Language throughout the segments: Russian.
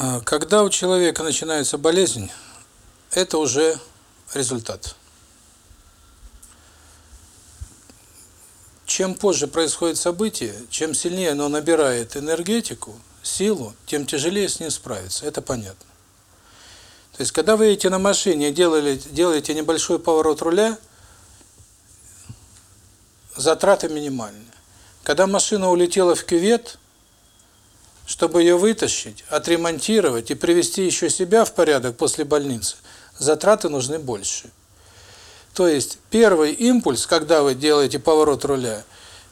А, когда у человека начинается болезнь, это уже результат. Чем позже происходит событие, чем сильнее оно набирает энергетику, силу, тем тяжелее с ним справиться. Это понятно. То есть, когда вы едете на машине, делали, делаете небольшой поворот руля, затраты минимальные. Когда машина улетела в кювет, чтобы ее вытащить, отремонтировать и привести еще себя в порядок после больницы, затраты нужны больше. То есть первый импульс, когда вы делаете поворот руля,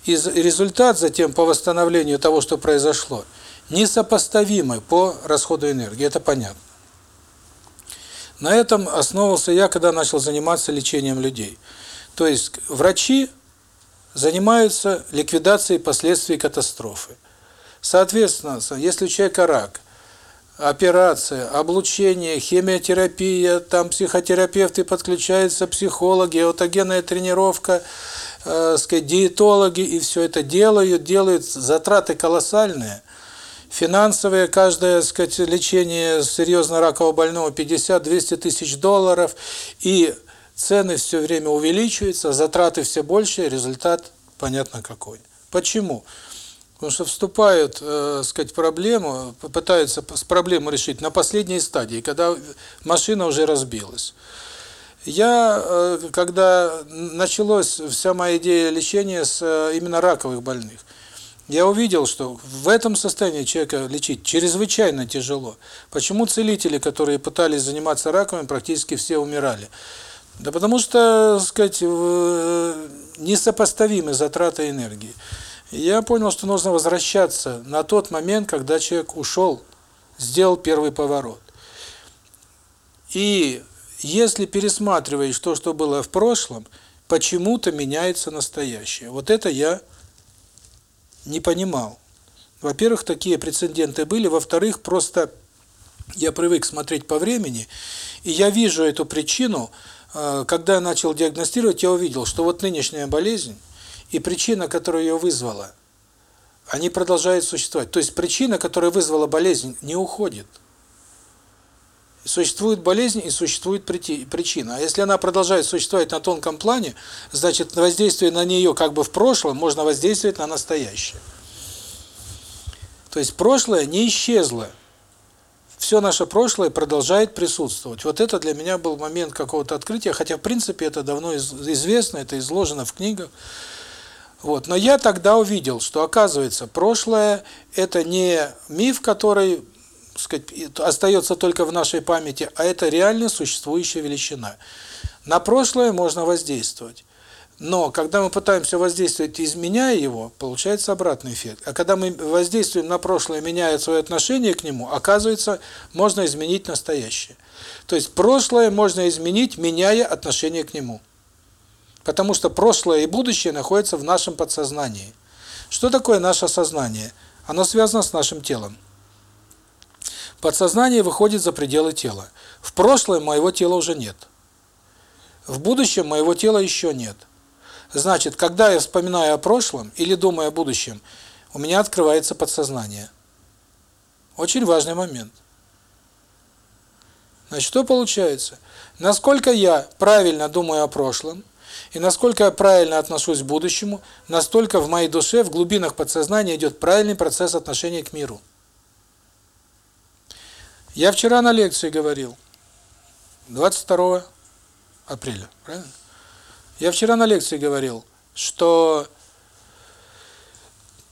и результат затем по восстановлению того, что произошло, несопоставимы по расходу энергии, это понятно. На этом основывался я, когда начал заниматься лечением людей. То есть врачи занимаются ликвидацией последствий катастрофы. Соответственно, если у человека рак, операция, облучение, химиотерапия, там психотерапевты подключаются, психологи, аутогенная тренировка, э, сказать, диетологи, и все это делают, делают, затраты колоссальные. Финансовые, каждое, сказать, лечение серьезно ракового больного 50-200 тысяч долларов, и цены все время увеличиваются, затраты все больше, результат понятно какой. Почему? Потому что вступают, э, сказать, проблему, пытаются проблему решить на последней стадии, когда машина уже разбилась. Я, э, когда началась вся моя идея лечения с э, именно раковых больных, я увидел, что в этом состоянии человека лечить чрезвычайно тяжело. Почему целители, которые пытались заниматься раками, практически все умирали? Да потому что, сказать, несопоставимы затраты энергии. Я понял, что нужно возвращаться на тот момент, когда человек ушел, сделал первый поворот. И если пересматриваешь то, что было в прошлом, почему-то меняется настоящее. Вот это я не понимал. Во-первых, такие прецеденты были, во-вторых, просто я привык смотреть по времени, и я вижу эту причину, э, когда я начал диагностировать, я увидел, что вот нынешняя болезнь и причина, которая ее вызвала, они продолжают существовать. То есть причина, которая вызвала болезнь, не уходит. Существует болезнь и существует причина. А если она продолжает существовать на тонком плане, значит воздействие на нее как бы в прошлом можно воздействовать на настоящее. То есть прошлое не исчезло. Все наше прошлое продолжает присутствовать. Вот это для меня был момент какого-то открытия, хотя в принципе это давно известно, это изложено в книгах. Вот. Но я тогда увидел, что оказывается, прошлое это не миф, который, сказать, остается только в нашей памяти, а это реально существующая величина. На прошлое можно воздействовать. Но когда мы пытаемся воздействовать, изменяя его, получается обратный эффект. А когда мы воздействуем на прошлое, меняя свое отношение к нему, оказывается, можно изменить настоящее. То есть прошлое можно изменить, меняя отношение к нему. Потому что прошлое и будущее находятся в нашем подсознании. Что такое наше сознание? Оно связано с нашим телом. Подсознание выходит за пределы тела. В прошлом моего тела уже нет. В будущем моего тела еще нет. Значит, когда я вспоминаю о прошлом или думаю о будущем, у меня открывается подсознание. Очень важный момент. Значит, что получается? Насколько я правильно думаю о прошлом – и насколько я правильно отношусь к будущему, настолько в моей душе, в глубинах подсознания идет правильный процесс отношения к миру. Я вчера на лекции говорил, 22 апреля, правильно? Я вчера на лекции говорил, что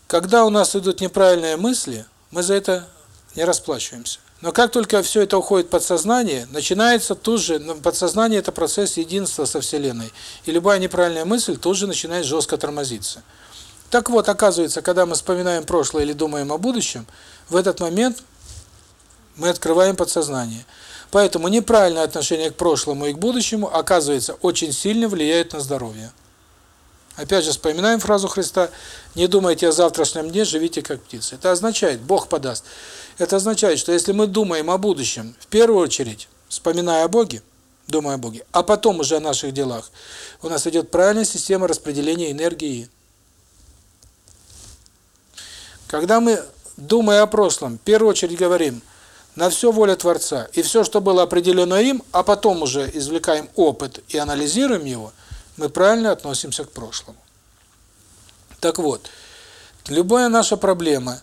когда у нас идут неправильные мысли, мы за это не расплачиваемся. Но как только все это уходит в подсознание, начинается тут же, ну, подсознание – это процесс единства со Вселенной. И любая неправильная мысль тут же начинает жестко тормозиться. Так вот, оказывается, когда мы вспоминаем прошлое или думаем о будущем, в этот момент мы открываем подсознание. Поэтому неправильное отношение к прошлому и к будущему, оказывается, очень сильно влияет на здоровье. Опять же, вспоминаем фразу Христа «Не думайте о завтрашнем дне, живите как птицы». Это означает, Бог подаст. Это означает, что если мы думаем о будущем, в первую очередь, вспоминая о Боге, думая о Боге, а потом уже о наших делах, у нас идет правильная система распределения энергии. Когда мы, думая о прошлом, в первую очередь говорим на все воля Творца. И все, что было определено им, а потом уже извлекаем опыт и анализируем его, мы правильно относимся к прошлому. Так вот, любая наша проблема,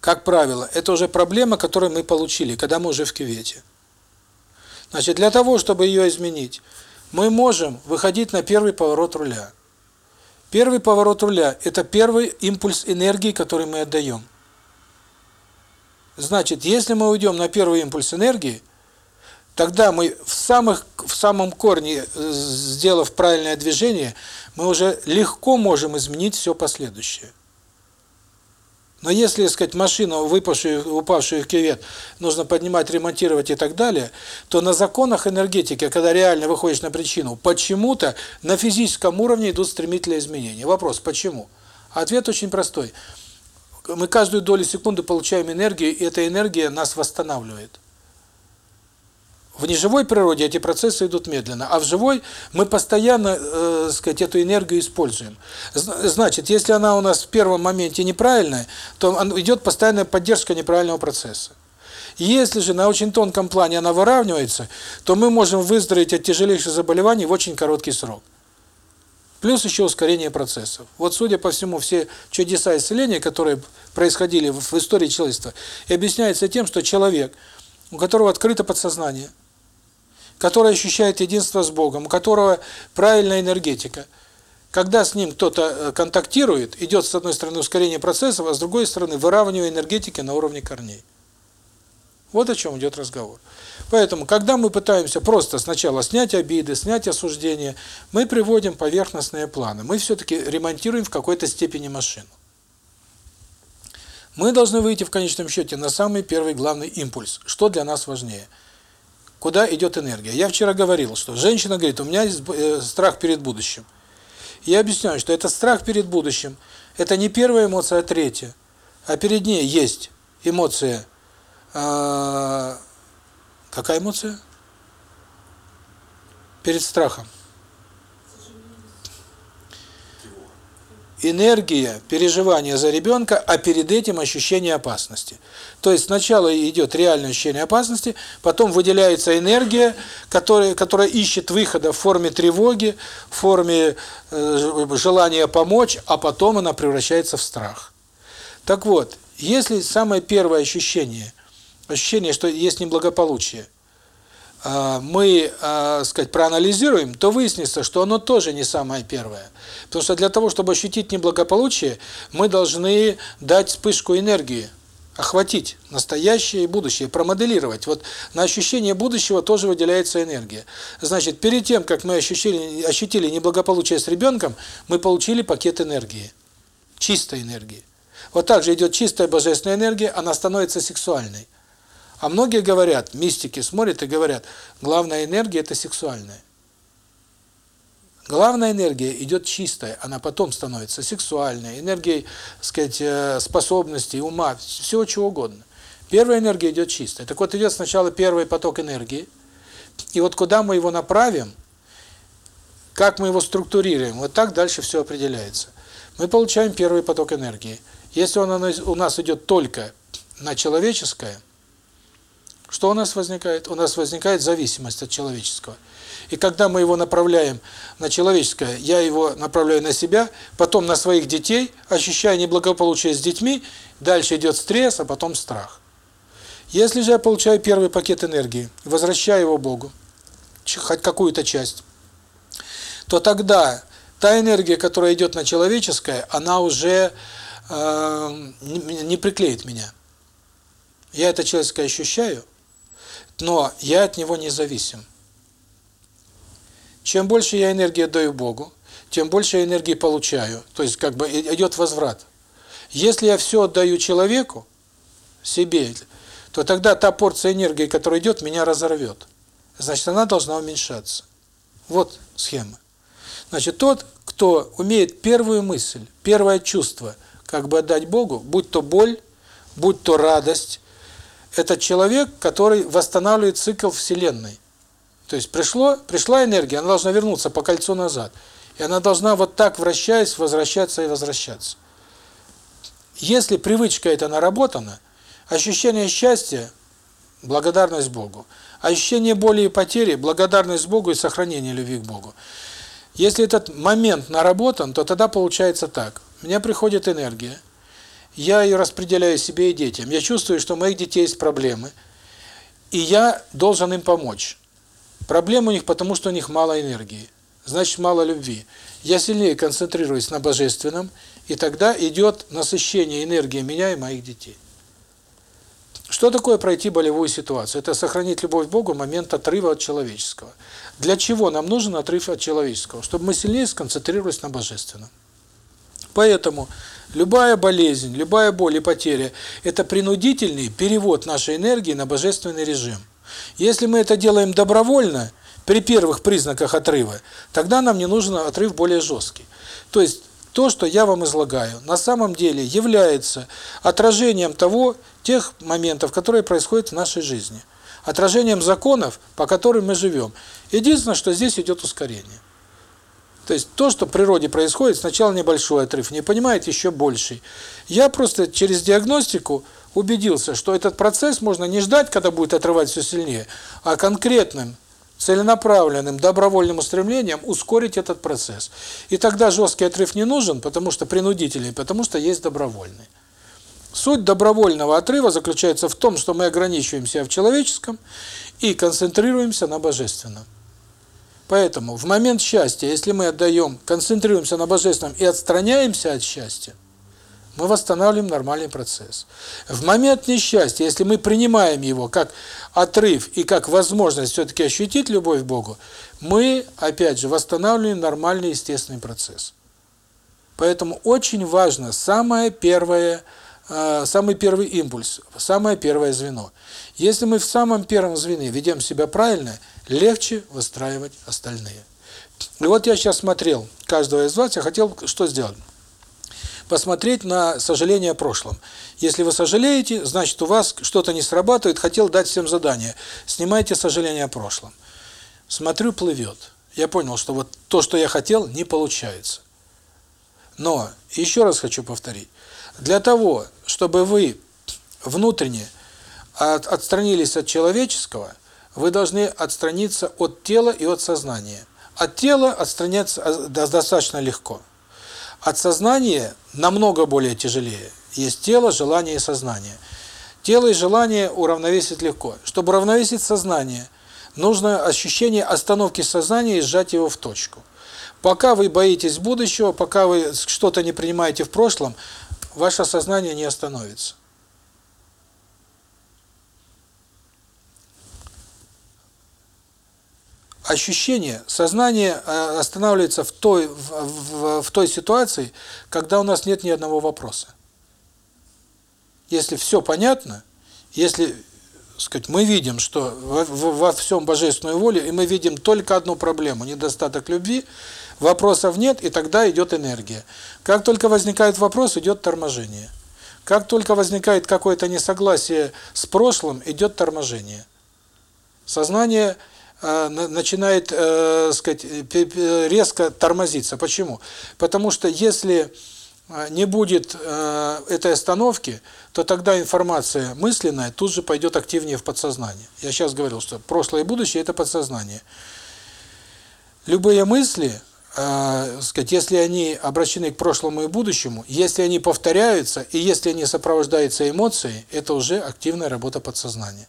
как правило, это уже проблема, которую мы получили, когда мы уже в кювете. Значит, для того, чтобы ее изменить, мы можем выходить на первый поворот руля. Первый поворот руля – это первый импульс энергии, который мы отдаем. Значит, если мы уйдем на первый импульс энергии, тогда мы в самых в самом корне, э, сделав правильное движение, мы уже легко можем изменить все последующее. Но если, так сказать, машину, выпавшую, упавшую в кювет, нужно поднимать, ремонтировать и так далее, то на законах энергетики, когда реально выходишь на причину, почему-то на физическом уровне идут стремительные изменения. Вопрос, почему? Ответ очень простой мы каждую долю секунды получаем энергию, и эта энергия нас восстанавливает. В неживой природе эти процессы идут медленно, а в живой мы постоянно, э, сказать, эту энергию используем. Значит, если она у нас в первом моменте неправильная, то идет постоянная поддержка неправильного процесса. Если же на очень тонком плане она выравнивается, то мы можем выздороветь от тяжелейших заболеваний в очень короткий срок. Плюс еще ускорение процессов. Вот, судя по всему, все чудеса исцеления, которые происходили в истории человечества, и объясняется тем, что человек, у которого открыто подсознание, который ощущает единство с Богом, у которого правильная энергетика, когда с ним кто-то э, контактирует, идет, с одной стороны, ускорение процессов, а с другой стороны, выравнивание энергетики на уровне корней. Вот о чем идет разговор. Поэтому, когда мы пытаемся просто сначала снять обиды, снять осуждения, мы приводим поверхностные планы. Мы все-таки ремонтируем в какой-то степени машину. Мы должны выйти в конечном счете на самый первый главный импульс. Что для нас важнее? Куда идет энергия? Я вчера говорил, что женщина говорит, у меня есть э, страх перед будущим. Я объясняю, что это страх перед будущим. Это не первая эмоция, а третья. А перед ней есть эмоция э, Какая эмоция? Перед страхом. Энергия, переживания за ребенка, а перед этим ощущение опасности. То есть сначала идет реальное ощущение опасности, потом выделяется энергия, которая, которая ищет выхода в форме тревоги, в форме э, желания помочь, а потом она превращается в страх. Так вот, если самое первое ощущение – ощущение, что есть неблагополучие, мы, а, сказать, проанализируем, то выяснится, что оно тоже не самое первое. Потому что для того, чтобы ощутить неблагополучие, мы должны дать вспышку энергии, охватить настоящее и будущее, промоделировать. Вот на ощущение будущего тоже выделяется энергия. Значит, перед тем, как мы ощутили, ощутили неблагополучие с ребенком, мы получили пакет энергии, чистой энергии. Вот так же идет чистая божественная энергия, она становится сексуальной. А многие говорят, мистики смотрят и говорят, главная энергия – это сексуальная. Главная энергия идет чистая, она потом становится сексуальной, энергией, сказать, э, способностей, ума, всего чего угодно. Первая энергия идет чистая. Так вот, идет сначала первый поток энергии, и вот куда мы его направим, как мы его структурируем, вот так дальше все определяется. Мы получаем первый поток энергии. Если он у нас идет только на человеческое – что у нас возникает? У нас возникает зависимость от человеческого. И когда мы его направляем на человеческое, я его направляю на себя, потом на своих детей, ощущая неблагополучие с детьми, дальше идет стресс, а потом страх. Если же я получаю первый пакет энергии, возвращаю его Богу, хоть какую-то часть, то тогда та энергия, которая идет на человеческое, она уже э, не, не приклеит меня. Я это человеческое ощущаю, но я от него не зависим. Чем больше я энергии даю Богу, тем больше я энергии получаю. То есть как бы идет возврат. Если я все отдаю человеку, себе, то тогда та порция энергии, которая идет, меня разорвет. Значит, она должна уменьшаться. Вот схема. Значит, тот, кто умеет первую мысль, первое чувство, как бы отдать Богу, будь то боль, будь то радость, это человек, который восстанавливает цикл Вселенной. То есть пришло, пришла энергия, она должна вернуться по кольцу назад. И она должна вот так, вращаясь, возвращаться и возвращаться. Если привычка эта наработана, Ощущение счастья – благодарность Богу. Ощущение боли и потери – благодарность Богу и сохранение любви к Богу. Если этот момент наработан, то тогда получается так. У меня приходит энергия, я ее распределяю себе и детям. Я чувствую, что у моих детей есть проблемы, и я должен им помочь. Проблемы у них потому, что у них мало энергии, значит мало любви. Я сильнее концентрируюсь на Божественном, и тогда идет насыщение энергии меня и моих детей. Что такое пройти болевую ситуацию? Это сохранить любовь к Богу в момент отрыва от человеческого. Для чего нам нужен отрыв от человеческого? Чтобы мы сильнее сконцентрировались на Божественном. Поэтому любая болезнь, любая боль и потеря – это принудительный перевод нашей энергии на божественный режим. Если мы это делаем добровольно, при первых признаках отрыва, тогда нам не нужен отрыв более жесткий. То есть то, что я вам излагаю, на самом деле является отражением того, тех моментов, которые происходят в нашей жизни. Отражением законов, по которым мы живем. Единственное, что здесь идет ускорение. То есть то, что в природе происходит, сначала небольшой отрыв, не понимает еще больший. Я просто через диагностику убедился, что этот процесс можно не ждать, когда будет отрывать все сильнее, а конкретным целенаправленным, добровольным устремлением ускорить этот процесс. И тогда жесткий отрыв не нужен, потому что принудительный, потому что есть добровольный. Суть добровольного отрыва заключается в том, что мы ограничиваемся в человеческом и концентрируемся на божественном. Поэтому в момент счастья, если мы отдаем, концентрируемся на божественном и отстраняемся от счастья, мы восстанавливаем нормальный процесс. В момент несчастья, если мы принимаем его как отрыв и как возможность все-таки ощутить любовь к Богу, мы, опять же, восстанавливаем нормальный естественный процесс. Поэтому очень важно самое первое, э, самый первый импульс, самое первое звено. Если мы в самом первом звене ведем себя правильно, легче выстраивать остальные. И вот я сейчас смотрел каждого из вас, я хотел что сделать? посмотреть на сожаление о прошлом. Если вы сожалеете, значит у вас что-то не срабатывает, хотел дать всем задание. Снимайте сожаление о прошлом. Смотрю, плывет. Я понял, что вот то, что я хотел, не получается. Но, еще раз хочу повторить, для того, чтобы вы внутренне от, отстранились от человеческого, вы должны отстраниться от тела и от сознания. От тела отстраняться а, достаточно легко. От сознания намного более тяжелее. Есть тело, желание и сознание. Тело и желание уравновесить легко. Чтобы уравновесить сознание, нужно ощущение остановки сознания и сжать его в точку. Пока вы боитесь будущего, пока вы что-то не принимаете в прошлом, ваше сознание не остановится. Ощущение, сознание э, останавливается в той, в, в, в той ситуации, когда у нас нет ни одного вопроса. Если все понятно, если сказать, мы видим, что во, во всем божественную волю, и мы видим только одну проблему – недостаток любви, вопросов нет, и тогда идет энергия. Как только возникает вопрос, идет торможение. Как только возникает какое-то несогласие с прошлым, идет торможение. Сознание – начинает, э, сказать, резко тормозиться. Почему? Потому что если э, не будет э, этой остановки, то тогда информация мысленная тут же пойдет активнее в подсознание. Я сейчас говорил, что прошлое и будущее – это подсознание. Любые мысли, э, сказать, если они обращены к прошлому и будущему, если они повторяются и если они сопровождаются эмоцией, это уже активная работа подсознания.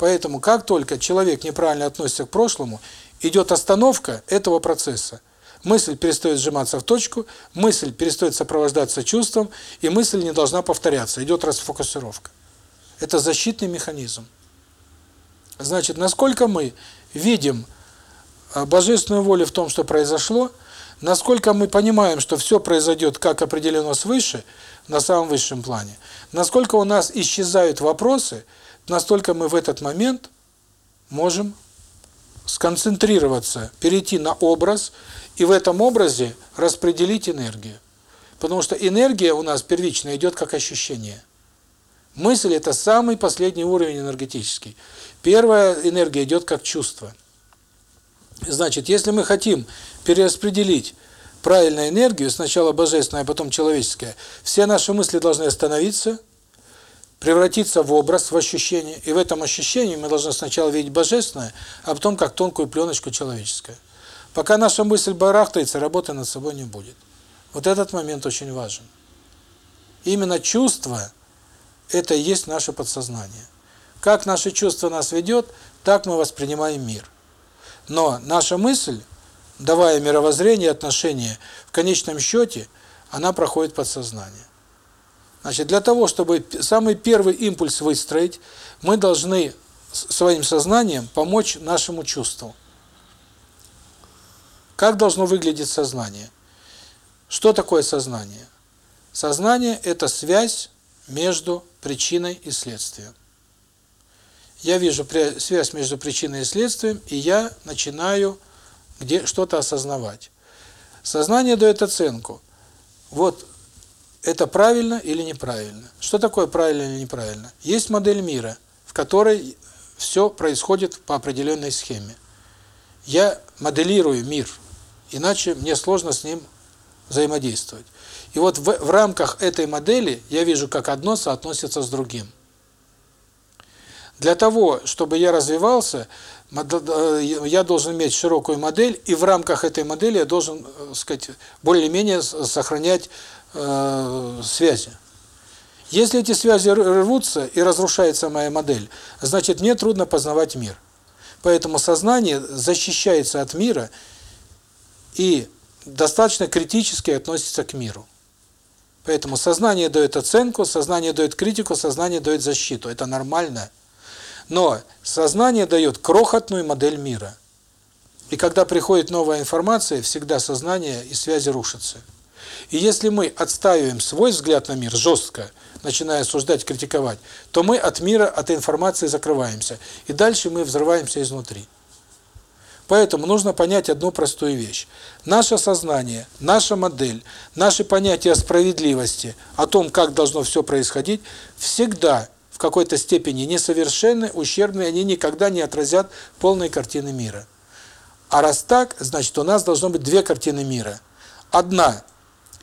Поэтому как только человек неправильно относится к прошлому, идет остановка этого процесса. Мысль перестает сжиматься в точку, мысль перестает сопровождаться чувством, и мысль не должна повторяться, идет расфокусировка. Это защитный механизм. Значит, насколько мы видим а, божественную волю в том, что произошло, насколько мы понимаем, что все произойдет как определено свыше, на самом высшем плане, насколько у нас исчезают вопросы – настолько мы в этот момент можем сконцентрироваться, перейти на образ и в этом образе распределить энергию. Потому что энергия у нас первично идет как ощущение. Мысль – это самый последний уровень энергетический. Первая энергия идет как чувство. Значит, если мы хотим перераспределить правильную энергию, сначала божественная, а потом человеческая, все наши мысли должны остановиться – превратиться в образ, в ощущение, и в этом ощущении мы должны сначала видеть божественное, а потом как тонкую пленочку человеческое. Пока наша мысль барахтается, работы над собой не будет. Вот этот момент очень важен. Именно чувство – это и есть наше подсознание. Как наше чувство нас ведет, так мы воспринимаем мир. Но наша мысль, давая мировоззрение, отношение, в конечном счете, она проходит подсознание. Значит, для того, чтобы самый первый импульс выстроить, мы должны своим сознанием помочь нашему чувству. Как должно выглядеть сознание? Что такое сознание? Сознание – это связь между причиной и следствием. Я вижу связь между причиной и следствием, и я начинаю где что-то осознавать. Сознание дает оценку. Вот это правильно или неправильно. Что такое правильно или неправильно? Есть модель мира, в которой все происходит по определенной схеме. Я моделирую мир, иначе мне сложно с ним взаимодействовать. И вот в, в рамках этой модели я вижу, как одно соотносится с другим. Для того, чтобы я развивался, э, я должен иметь широкую модель, и в рамках этой модели я должен, э, сказать, более-менее сохранять э, связи. Если эти связи рвутся и разрушается моя модель, значит, мне трудно познавать мир. Поэтому сознание защищается от мира и достаточно критически относится к миру. Поэтому сознание дает оценку, сознание дает критику, сознание дает защиту. Это нормально. Но сознание дает крохотную модель мира. И когда приходит новая информация, всегда сознание и связи рушатся. И если мы отстаиваем свой взгляд на мир жестко, начиная осуждать, критиковать, то мы от мира, от информации закрываемся. И дальше мы взрываемся изнутри. Поэтому нужно понять одну простую вещь. Наше сознание, наша модель, наши понятия о справедливости, о том, как должно все происходить, всегда в какой-то степени несовершенны, ущербны, они никогда не отразят полной картины мира. А раз так, значит, у нас должно быть две картины мира. Одна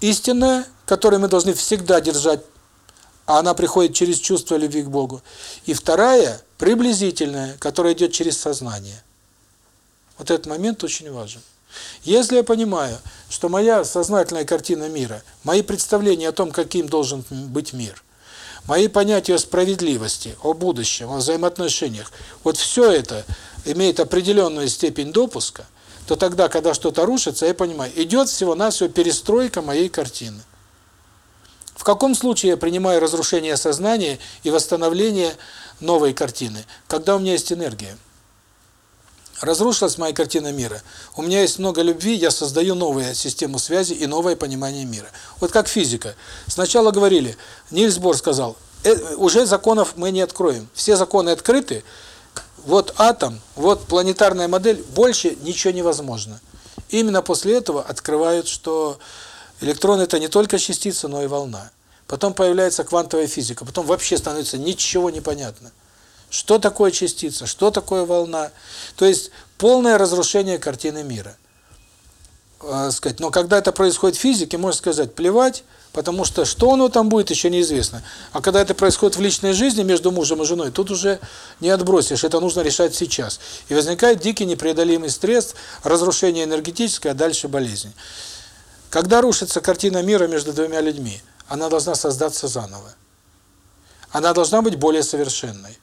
истинная, которую мы должны всегда держать, а она приходит через чувство любви к Богу. И вторая, приблизительная, которая идет через сознание. Вот этот момент очень важен. Если я понимаю, что моя сознательная картина мира, мои представления о том, каким должен быть мир, мои понятия о справедливости, о будущем, о взаимоотношениях, вот все это имеет определенную степень допуска, то тогда, когда что-то рушится, я понимаю, идет всего-навсего перестройка моей картины. В каком случае я принимаю разрушение сознания и восстановление новой картины? Когда у меня есть энергия. Разрушилась моя картина мира. У меня есть много любви, я создаю новую систему связи и новое понимание мира. Вот как физика. Сначала говорили, Нильс Бор сказал, э, уже законов мы не откроем. Все законы открыты, вот атом, вот планетарная модель, больше ничего невозможно. Именно после этого открывают, что электрон это не только частица, но и волна. Потом появляется квантовая физика, потом вообще становится ничего не понятно. Что такое частица, что такое волна? То есть полное разрушение картины мира. Э, сказать, но когда это происходит в физике, можно сказать, плевать, потому что что оно там будет, еще неизвестно. А когда это происходит в личной жизни между мужем и женой, тут уже не отбросишь, это нужно решать сейчас. И возникает дикий непреодолимый стресс, разрушение энергетическое, а дальше болезнь. Когда рушится картина мира между двумя людьми, она должна создаться заново. Она должна быть более совершенной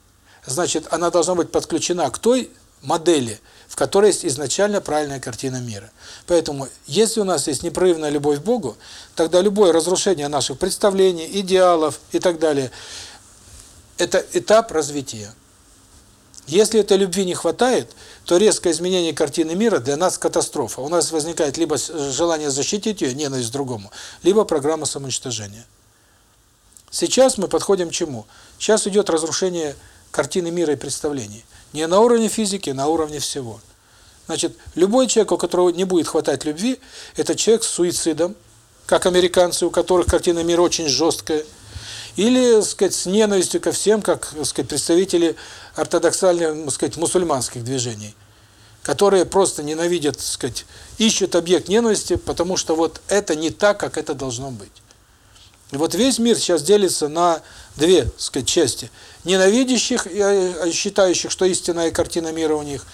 значит, она должна быть подключена к той модели, в которой есть изначально правильная картина мира. Поэтому, если у нас есть непрерывная любовь к Богу, тогда любое разрушение наших представлений, идеалов и так далее – это этап развития. Если этой любви не хватает, то резкое изменение картины мира для нас катастрофа. У нас возникает либо желание защитить ее, ненависть к другому, либо программа самоуничтожения. Сейчас мы подходим к чему? Сейчас идет разрушение картины мира и представлений. Не на уровне физики, а на уровне всего. Значит, любой человек, у которого не будет хватать любви, это человек с суицидом, как американцы, у которых картина мира очень жесткая, или, сказать, с ненавистью ко всем, как, сказать, представители ортодоксальных, сказать, мусульманских движений, которые просто ненавидят, сказать, ищут объект ненависти, потому что вот это не так, как это должно быть. И вот весь мир сейчас делится на две, так сказать, части. Ненавидящих, и считающих, что истинная картина мира у них,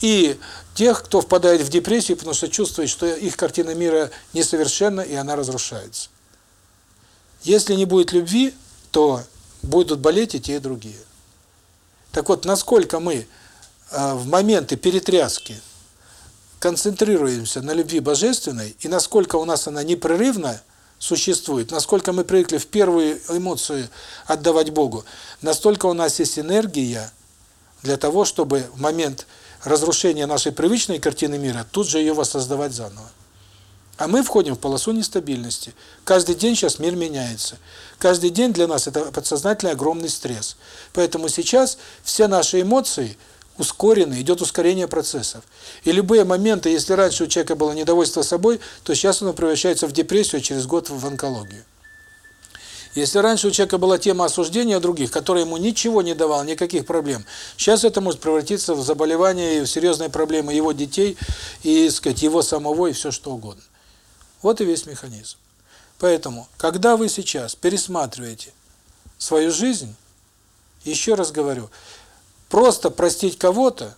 и тех, кто впадает в депрессию, потому что чувствует, что их картина мира несовершенна, и она разрушается. Если не будет любви, то будут болеть и те, и другие. Так вот, насколько мы в моменты перетряски концентрируемся на любви божественной, и насколько у нас она непрерывно существует, насколько мы привыкли в первую эмоцию отдавать Богу, настолько у нас есть энергия для того, чтобы в момент разрушения нашей привычной картины мира тут же ее воссоздавать заново. А мы входим в полосу нестабильности. Каждый день сейчас мир меняется. Каждый день для нас это подсознательный огромный стресс. Поэтому сейчас все наши эмоции – ускоренный, идет ускорение процессов. И любые моменты, если раньше у человека было недовольство собой, то сейчас оно превращается в депрессию, а через год в онкологию. Если раньше у человека была тема осуждения других, которая ему ничего не давала, никаких проблем, сейчас это может превратиться в заболевание и в серьезные проблемы его детей, и, сказать, его самого, и все что угодно. Вот и весь механизм. Поэтому, когда вы сейчас пересматриваете свою жизнь, еще раз говорю, Просто простить кого-то,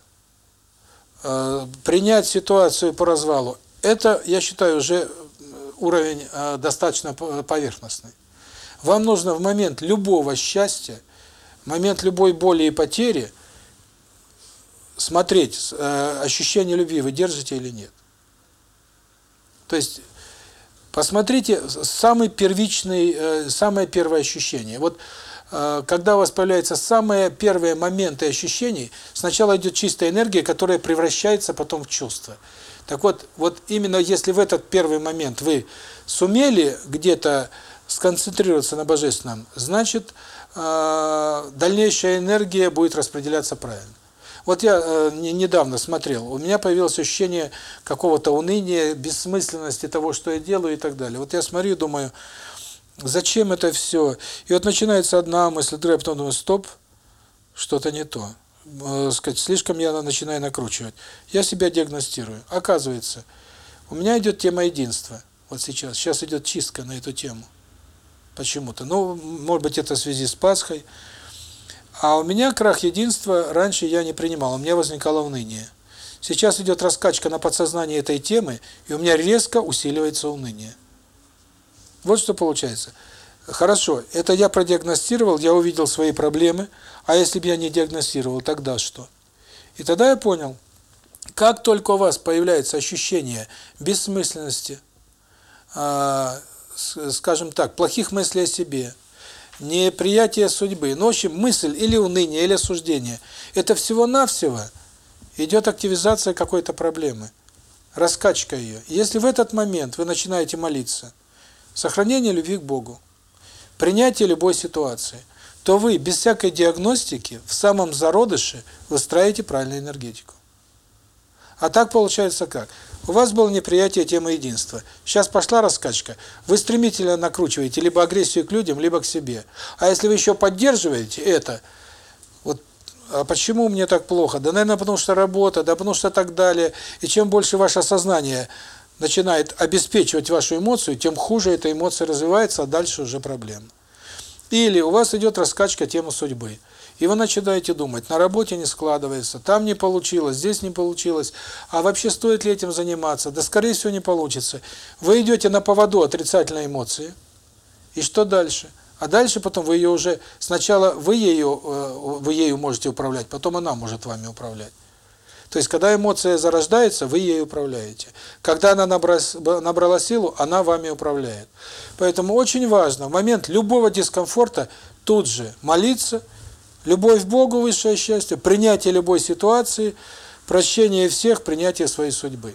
э, принять ситуацию по развалу, это, я считаю, уже уровень э, достаточно поверхностный. Вам нужно в момент любого счастья, момент любой боли и потери смотреть, э, ощущение любви вы держите или нет. То есть посмотрите самый первичный, самое первое ощущение. Вот Э, когда у вас появляются самые первые моменты ощущений, сначала идет чистая энергия, которая превращается потом в чувство. Так вот, вот именно если в этот первый момент вы сумели где-то сконцентрироваться на Божественном, значит, э, дальнейшая энергия будет распределяться правильно. Вот я э, недавно смотрел, у меня появилось ощущение какого-то уныния, бессмысленности того, что я делаю и так далее. Вот я смотрю думаю, Зачем это все? И вот начинается одна мысль, другая, потом думаю, стоп, что-то не то. Э, сказать, слишком я начинаю накручивать. Я себя диагностирую. Оказывается, у меня идет тема единства. Вот сейчас. Сейчас идет чистка на эту тему. Почему-то. Ну, может быть, это в связи с Пасхой. А у меня крах единства раньше я не принимал, у меня возникало уныние. Сейчас идет раскачка на подсознание этой темы, и у меня резко усиливается уныние. Вот что получается. Хорошо, это я продиагностировал, я увидел свои проблемы, а если бы я не диагностировал, тогда что? И тогда я понял, как только у вас появляется ощущение бессмысленности, э, скажем так, плохих мыслей о себе, неприятие судьбы, ну, в общем, мысль или уныние, или осуждение, это всего-навсего идет активизация какой-то проблемы, раскачка ее. Если в этот момент вы начинаете молиться – сохранение любви к Богу, принятие любой ситуации, то вы без всякой диагностики в самом зародыше выстраиваете правильную энергетику. А так получается как? У вас было неприятие темы единства. Сейчас пошла раскачка. Вы стремительно накручиваете либо агрессию к людям, либо к себе. А если вы еще поддерживаете это, вот а почему мне так плохо? Да, наверное, потому что работа, да потому что так далее. И чем больше ваше сознание начинает обеспечивать вашу эмоцию, тем хуже эта эмоция развивается, а дальше уже проблема. Или у вас идет раскачка темы судьбы. И вы начинаете думать, на работе не складывается, там не получилось, здесь не получилось, а вообще стоит ли этим заниматься? Да, скорее всего, не получится. Вы идете на поводу отрицательной эмоции, и что дальше? А дальше потом вы ее уже, сначала вы ее, э, вы ею можете управлять, потом она может вами управлять. То есть, когда эмоция зарождается, вы ей управляете. Когда она набрала силу, она вами управляет. Поэтому очень важно в момент любого дискомфорта тут же молиться, любовь Богу, высшее счастье, принятие любой ситуации, прощение всех, принятие своей судьбы.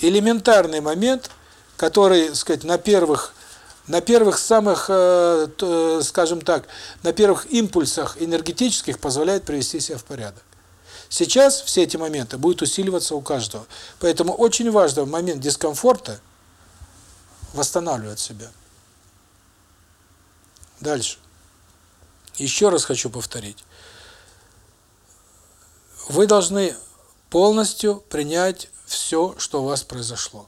Элементарный момент, который, сказать, на первых на первых самых, э, скажем так, на первых импульсах энергетических позволяет привести себя в порядок. Сейчас все эти моменты будут усиливаться у каждого. Поэтому очень важно в момент дискомфорта восстанавливать себя. Дальше. Еще раз хочу повторить. Вы должны полностью принять все, что у вас произошло.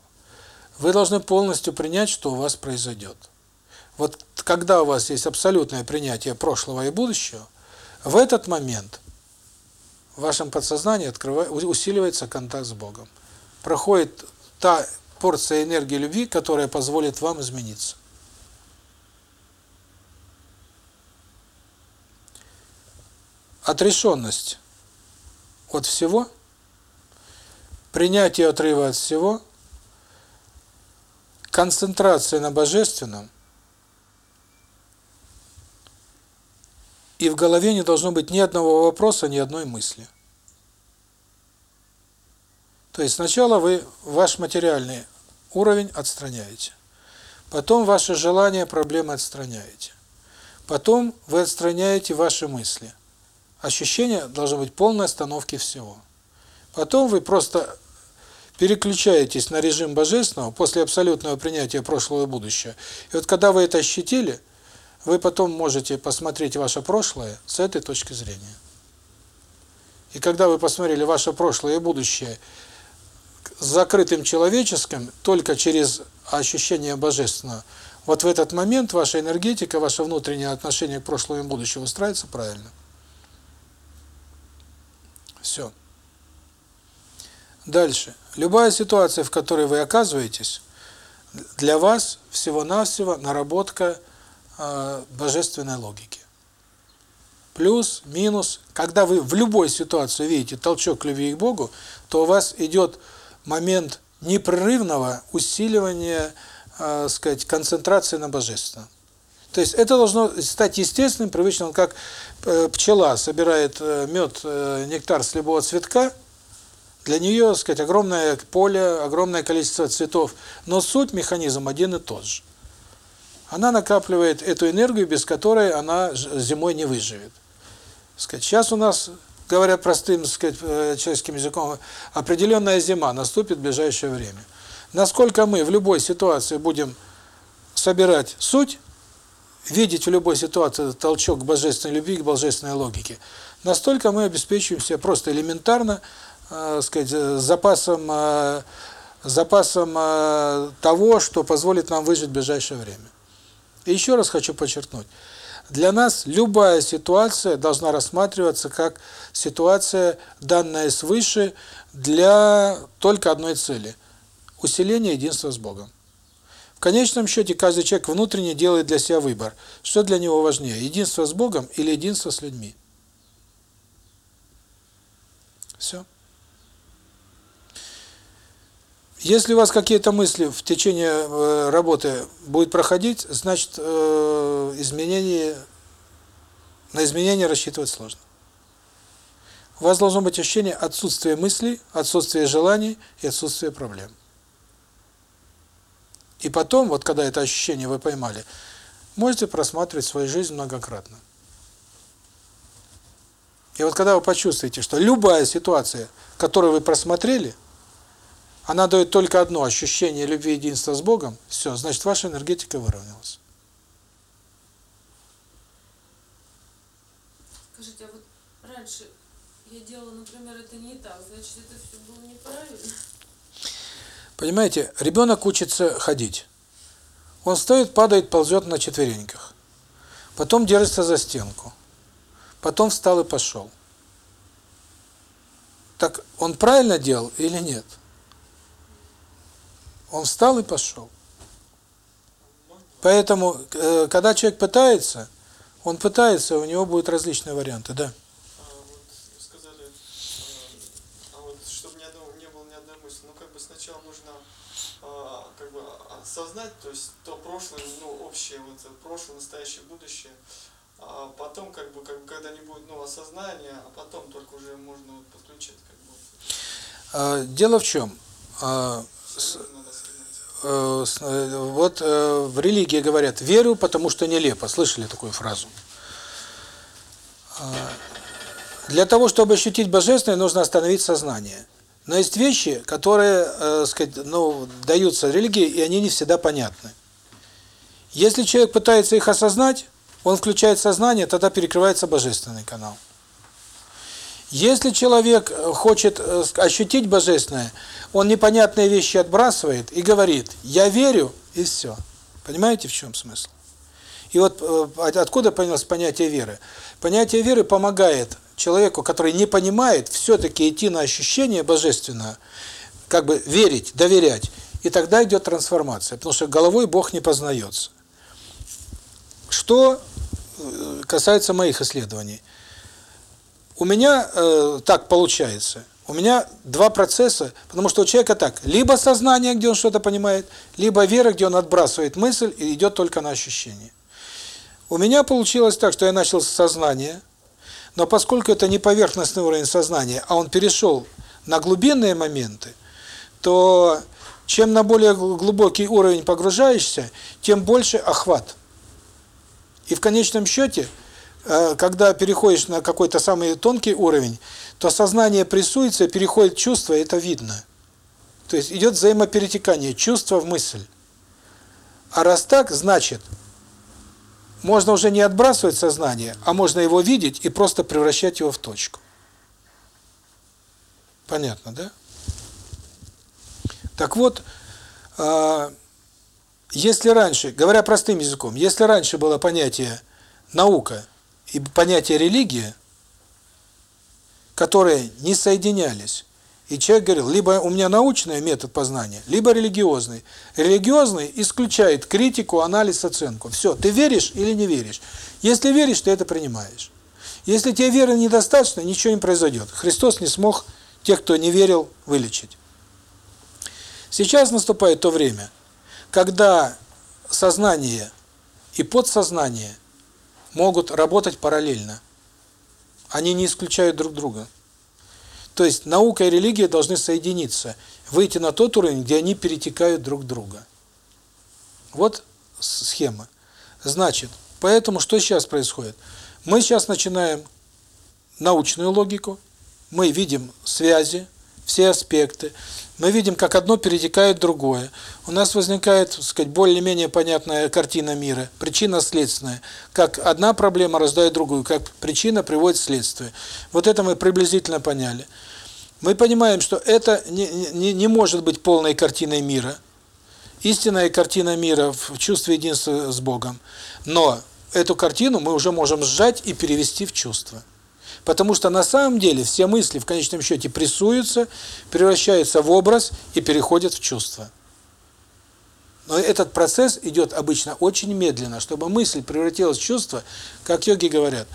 Вы должны полностью принять, что у вас произойдет. Вот когда у вас есть абсолютное принятие прошлого и будущего, в этот момент в вашем подсознании открывает, усиливается контакт с Богом. Проходит та порция энергии любви, которая позволит вам измениться. Отрешенность от всего, принятие отрыва от всего, концентрация на Божественном, и в голове не должно быть ни одного вопроса, ни одной мысли. То есть сначала вы ваш материальный уровень отстраняете. Потом ваши желания, проблемы отстраняете. Потом вы отстраняете ваши мысли. Ощущение должно быть полной остановки всего. Потом вы просто переключаетесь на режим Божественного после абсолютного принятия прошлого и будущего. И вот когда вы это ощутили, вы потом можете посмотреть ваше прошлое с этой точки зрения. И когда вы посмотрели ваше прошлое и будущее с закрытым человеческим, только через ощущение божественного, вот в этот момент ваша энергетика, ваше внутреннее отношение к прошлому и будущему устраивается правильно. Все. Дальше. Любая ситуация, в которой вы оказываетесь, для вас всего-навсего наработка божественной логики. Плюс, минус. Когда вы в любой ситуации видите толчок любви к Богу, то у вас идет момент непрерывного усиливания, э, сказать, концентрации на божественном. То есть это должно стать естественным, привычным, как э, пчела собирает э, мед, э, нектар с любого цветка, для нее, сказать, огромное поле, огромное количество цветов, но суть, механизм один и тот же. Она накапливает эту энергию, без которой она зимой не выживет. Сказать, сейчас у нас говоря простым, сказать, э, человеческим языком, определенная зима наступит в ближайшее время. Насколько мы в любой ситуации будем собирать суть, видеть в любой ситуации толчок к божественной любви, к божественной логике, настолько мы обеспечиваем себя просто элементарно, э, сказать, запасом э, запасом э, того, что позволит нам выжить в ближайшее время. Еще раз хочу подчеркнуть, для нас любая ситуация должна рассматриваться как ситуация, данная свыше, для только одной цели – усиления единства с Богом. В конечном счете каждый человек внутренне делает для себя выбор. Что для него важнее – единство с Богом или единство с людьми? Все. Если у вас какие-то мысли в течение э, работы будет проходить, значит, э, изменения на изменения рассчитывать сложно. У вас должно быть ощущение отсутствия мыслей, отсутствия желаний и отсутствия проблем. И потом, вот когда это ощущение вы поймали, можете просматривать свою жизнь многократно. И вот когда вы почувствуете, что любая ситуация, которую вы просмотрели – она дает только одно ощущение любви и единства с Богом, все, значит, ваша энергетика выровнялась. Скажите, а вот раньше я делала, например, это не так, значит, это все было неправильно? Понимаете, ребенок учится ходить. Он стоит, падает, ползет на четвереньках. Потом держится за стенку. Потом встал и пошел. Так он правильно делал или нет? Нет. Он встал и пошел. Поэтому, э, когда человек пытается, он пытается, у него будут различные варианты, да. А, вот сказали, э, а вот чтобы ни одного, не было ни одной мысли, как бы сначала нужно а, как бы осознать, то есть то прошлое, ну общее, вот прошлое, настоящее, будущее, а потом как бы, как бы когда не будет ну, осознания, а потом только уже можно вот подключать как бы. Дело в чем? Э, э, вот э, в религии говорят «верю, потому что нелепо». Слышали такую фразу? Для того, чтобы ощутить Божественное, нужно остановить сознание. Но есть вещи, которые, сказать, ну, даются религии, и они не всегда понятны. Если человек пытается их осознать, он включает сознание, тогда перекрывается божественный канал. Если человек хочет ощутить божественное, он непонятные вещи отбрасывает и говорит: "Я верю", и все. Понимаете, в чем смысл? И вот э, откуда появилось понятие веры? Понятие веры помогает человеку, который не понимает, все-таки идти на ощущение божественное, как бы верить, доверять. И тогда идет трансформация, потому что головой Бог не познается. Что э, касается моих исследований. У меня э, так получается. У меня два процесса, потому что у человека так, либо сознание, где он что-то понимает, либо вера, где он отбрасывает мысль и идет только на ощущение. У меня получилось так, что я начал с сознания, но поскольку это не поверхностный уровень сознания, а он перешел на глубинные моменты, то чем на более глубокий уровень погружаешься, тем больше охват. И в конечном счете, когда переходишь на какой-то самый тонкий уровень, то сознание прессуется, переходит чувство, это видно. То есть идет взаимоперетекание чувства в мысль. А раз так, значит, можно уже не отбрасывать сознание, а можно его видеть и просто превращать его в точку. Понятно, да? Так вот, э, если раньше, говоря простым языком, если раньше было понятие наука и понятие религия, которые не соединялись, и человек говорил, либо у меня научный метод познания, либо религиозный. Религиозный исключает критику, анализ, оценку. Все, ты веришь или не веришь. Если веришь, ты это принимаешь. Если тебе веры недостаточно, ничего не произойдет. Христос не смог тех, кто не верил, вылечить. Сейчас наступает то время, когда сознание и подсознание могут работать параллельно. Они не исключают друг друга. То есть наука и религия должны соединиться, выйти на тот уровень, где они перетекают друг друга. Вот схема. Значит, поэтому что сейчас происходит? Мы сейчас начинаем научную логику, мы видим связи, все аспекты, мы видим, как одно перетекает в другое. У нас возникает, так сказать, более-менее понятная картина мира, причинно-следственная. Как одна проблема рождает другую, как причина приводит к следствию. Вот это мы приблизительно поняли. Мы понимаем, что это не, не, не может быть полной картиной мира. Истинная картина мира в чувстве единства с Богом. Но эту картину мы уже можем сжать и перевести в чувство. Потому что на самом деле все мысли в конечном счете прессуются, превращаются в образ и переходят в чувство. Но этот процесс идет обычно очень медленно, чтобы мысль превратилась в чувство, как йоги говорят,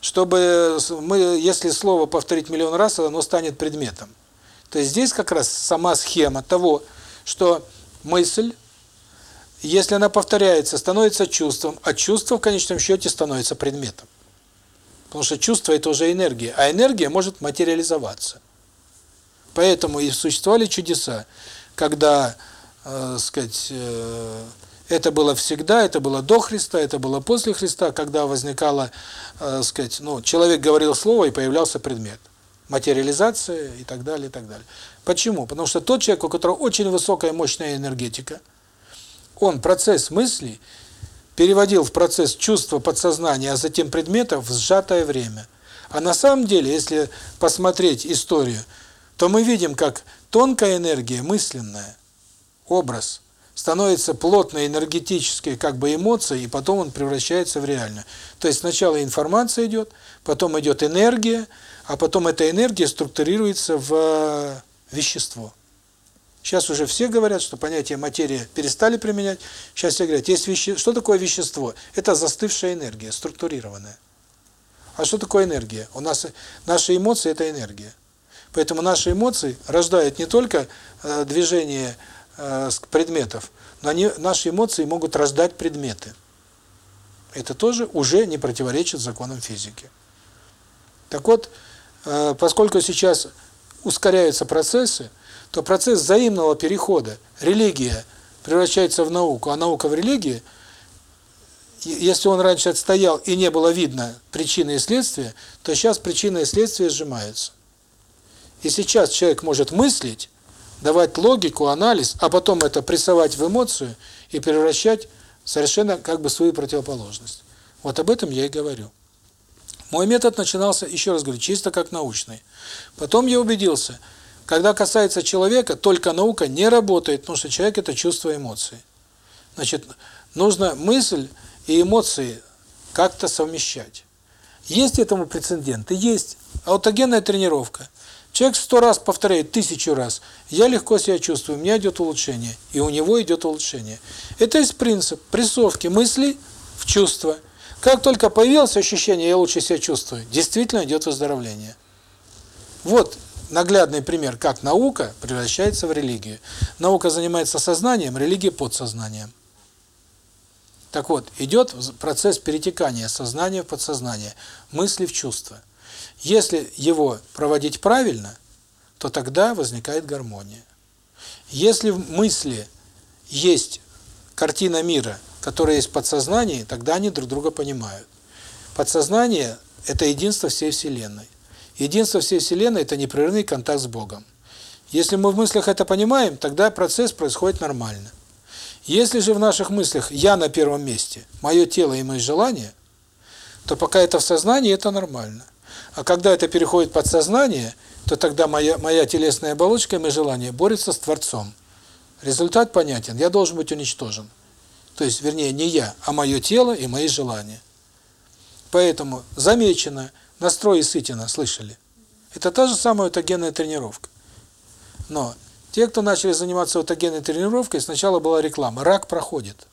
чтобы мы, если слово повторить миллион раз, оно станет предметом. То есть здесь как раз сама схема того, что мысль, если она повторяется, становится чувством, а чувство в конечном счете становится предметом. Потому что чувство – это уже энергия, а энергия может материализоваться. Поэтому и существовали чудеса, когда, э, сказать, э, это было всегда, это было до Христа, это было после Христа, когда возникало, э, сказать, ну, человек говорил слово и появлялся предмет. Материализация и так далее, и так далее. Почему? Потому что тот человек, у которого очень высокая мощная энергетика, он процесс мысли – переводил в процесс чувства подсознания, а затем предметов в сжатое время. А на самом деле, если посмотреть историю, то мы видим, как тонкая энергия, мысленная, образ, становится плотной энергетической как бы эмоцией, и потом он превращается в реальную. То есть сначала информация идет, потом идет энергия, а потом эта энергия структурируется в э, вещество. Сейчас уже все говорят, что понятие материя перестали применять. Сейчас все говорят, есть веще... что такое вещество? Это застывшая энергия, структурированная. А что такое энергия? У нас наши эмоции – это энергия. Поэтому наши эмоции рождают не только э, движение э, предметов, но они, наши эмоции могут рождать предметы. Это тоже уже не противоречит законам физики. Так вот, э, поскольку сейчас ускоряются процессы, то процесс взаимного перехода, религия превращается в науку, а наука в религию, если он раньше отстоял и не было видно причины и следствия, то сейчас причины и следствия сжимаются. И сейчас человек может мыслить, давать логику, анализ, а потом это прессовать в эмоцию и превращать совершенно как бы свою противоположность. Вот об этом я и говорю. Мой метод начинался, еще раз говорю, чисто как научный. Потом я убедился – когда касается человека, только наука не работает, потому что человек – это чувство эмоций. Значит, нужно мысль и эмоции как-то совмещать. Есть этому прецеденты? Есть. Аутогенная тренировка. Человек сто раз повторяет, тысячу раз. Я легко себя чувствую, у меня идет улучшение. И у него идет улучшение. Это есть принцип прессовки мыслей в чувства. Как только появилось ощущение, я лучше себя чувствую, действительно идет выздоровление. Вот наглядный пример, как наука превращается в религию. Наука занимается сознанием, религия подсознанием. Так вот, идет процесс перетекания сознания в подсознание, мысли в чувства. Если его проводить правильно, то тогда возникает гармония. Если в мысли есть картина мира, которая есть в подсознании, тогда они друг друга понимают. Подсознание – это единство всей Вселенной. Единство всей Вселенной – это непрерывный контакт с Богом. Если мы в мыслях это понимаем, тогда процесс происходит нормально. Если же в наших мыслях «я» на первом месте, мое тело и мои желания, то пока это в сознании, это нормально. А когда это переходит под сознание, то тогда моя, моя телесная оболочка и мои желания борются с Творцом. Результат понятен. Я должен быть уничтожен. То есть, вернее, не я, а мое тело и мои желания. Поэтому замечено, настрой Сытина, слышали? Это та же самая аутогенная тренировка. Но те, кто начали заниматься аутогенной тренировкой, сначала была реклама. Рак проходит.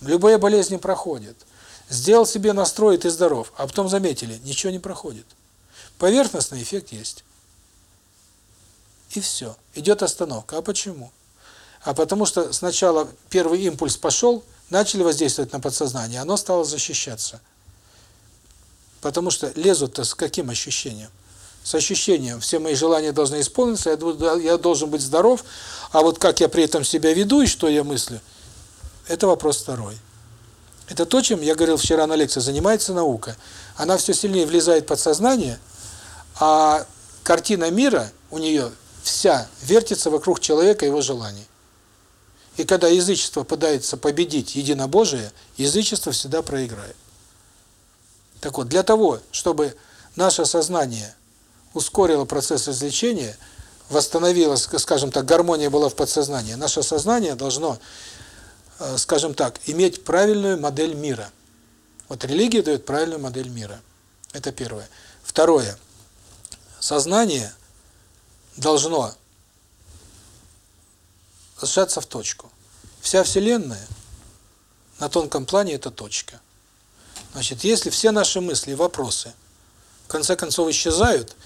Любые болезни проходят. Сделал себе настрой, и ты здоров. А потом заметили, ничего не проходит. Поверхностный эффект есть. И все. Идет остановка. А почему? А потому что сначала первый импульс пошел, начали воздействовать на подсознание, оно стало защищаться. Потому что лезут-то с каким ощущением? С ощущением, все мои желания должны исполниться, я должен быть здоров, а вот как я при этом себя веду и что я мыслю, это вопрос второй. Это то, чем я говорил вчера на лекции, занимается наука. Она все сильнее влезает в подсознание, а картина мира у нее вся вертится вокруг человека и его желаний. И когда язычество пытается победить единобожие, язычество всегда проиграет. Так вот, для того, чтобы наше сознание ускорило процесс развлечения, восстановилась, скажем так, гармония была в подсознании, наше сознание должно Э, скажем так, иметь правильную модель мира. Вот религия дает правильную модель мира. Это первое. Второе. Сознание должно сжаться в точку. Вся Вселенная на тонком плане – это точка. Значит, если все наши мысли и вопросы в конце концов исчезают,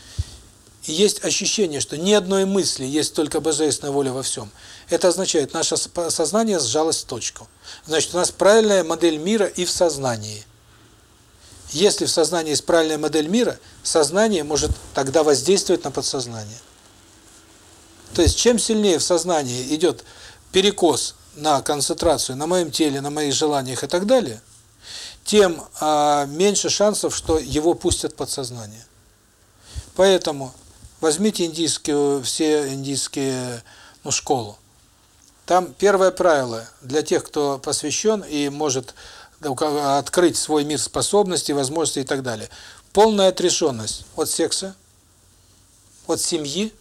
и есть ощущение, что ни одной мысли есть только божественная воля во всем, это означает, наше сознание сжалось в точку. Значит, у нас правильная модель мира и в сознании. Если в сознании есть правильная модель мира, сознание может тогда воздействовать на подсознание. То есть, чем сильнее в сознании идет перекос на концентрацию на моем теле, на моих желаниях и так далее, тем а, меньше шансов, что его пустят под сознание. Поэтому возьмите индийскую, все индийские ну, школу. Там первое правило для тех, кто посвящен и может открыть свой мир способностей, возможностей и так далее. Полная отрешенность от секса, от семьи,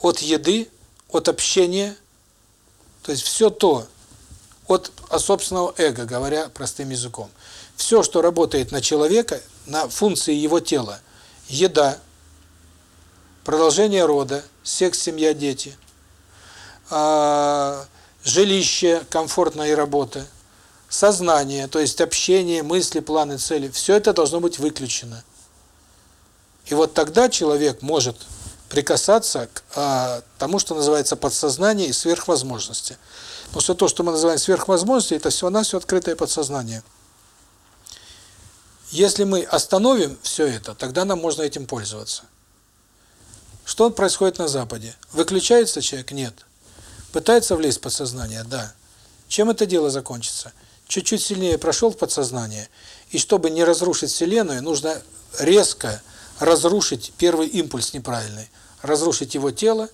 от еды, от общения. То есть все то, от собственного эго, говоря простым языком. Все, что работает на человека, на функции его тела. Еда, продолжение рода, секс, семья, дети – а, жилище, комфортная работа, сознание, то есть общение, мысли, планы, цели, все это должно быть выключено. И вот тогда человек может прикасаться к а, тому, что называется подсознание и сверхвозможности. Потому что то, что мы называем сверхвозможностью, это все на все открытое подсознание. Если мы остановим все это, тогда нам можно этим пользоваться. Что происходит на Западе? Выключается человек? Нет. Пытается влезть в подсознание? Да. Чем это дело закончится? Чуть-чуть сильнее прошел в подсознание, и чтобы не разрушить Вселенную, нужно резко разрушить первый импульс неправильный. Разрушить его тело,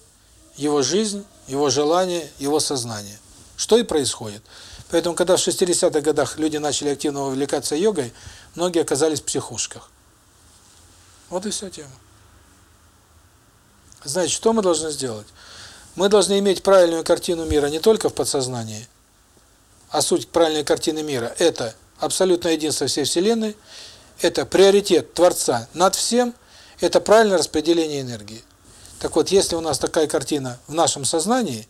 его жизнь, его желание, его сознание. Что и происходит. Поэтому, когда в 60-х годах люди начали активно увлекаться йогой, многие оказались в психушках. Вот и вся тема. Значит, что мы должны сделать? Мы должны иметь правильную картину мира не только в подсознании, а суть правильной картины мира – это абсолютное единство всей Вселенной, это приоритет Творца над всем, это правильное распределение энергии. Так вот, если у нас такая картина в нашем сознании,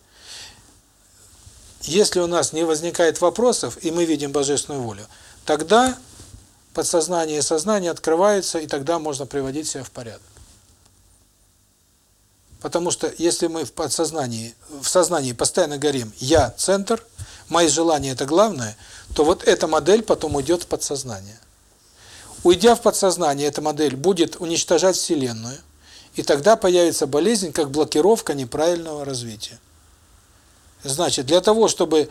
если у нас не возникает вопросов, и мы видим Божественную волю, тогда подсознание и сознание открываются, и тогда можно приводить себя в порядок. Потому что если мы в подсознании, в сознании постоянно горим «я» – центр, мои желания – это главное, то вот эта модель потом уйдет в подсознание. Уйдя в подсознание, эта модель будет уничтожать Вселенную, и тогда появится болезнь как блокировка неправильного развития. Значит, для того, чтобы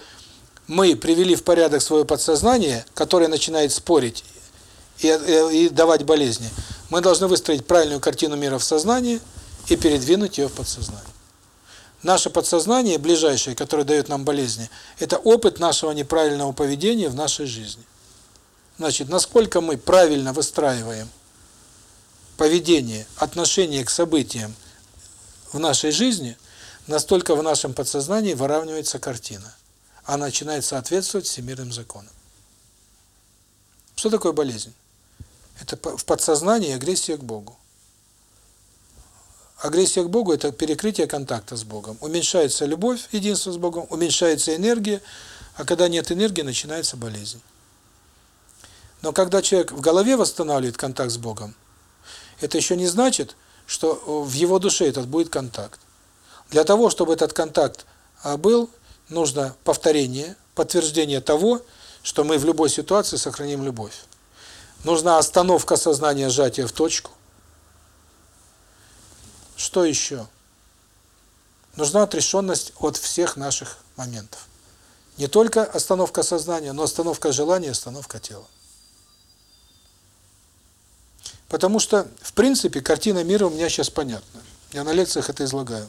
мы привели в порядок свое подсознание, которое начинает спорить и, и, и давать болезни, мы должны выстроить правильную картину мира в сознании и передвинуть ее в подсознание. Наше подсознание, ближайшее, которое дает нам болезни, это опыт нашего неправильного поведения в нашей жизни. Значит, насколько мы правильно выстраиваем поведение, отношение к событиям в нашей жизни, настолько в нашем подсознании выравнивается картина. Она начинает соответствовать всемирным законам. Что такое болезнь? Это в подсознании агрессия к Богу. Агрессия к Богу – это перекрытие контакта с Богом. Уменьшается любовь, единство с Богом, уменьшается энергия, а когда нет энергии, начинается болезнь. Но когда человек в голове восстанавливает контакт с Богом, это еще не значит, что в его душе этот будет контакт. Для того, чтобы этот контакт а, был, нужно повторение, подтверждение того, что мы в любой ситуации сохраним любовь. Нужна остановка сознания, сжатия в точку. Что еще? Нужна отрешенность от всех наших моментов. Не только остановка сознания, но остановка желания, остановка тела. Потому что, в принципе, картина мира у меня сейчас понятна. Я на лекциях это излагаю.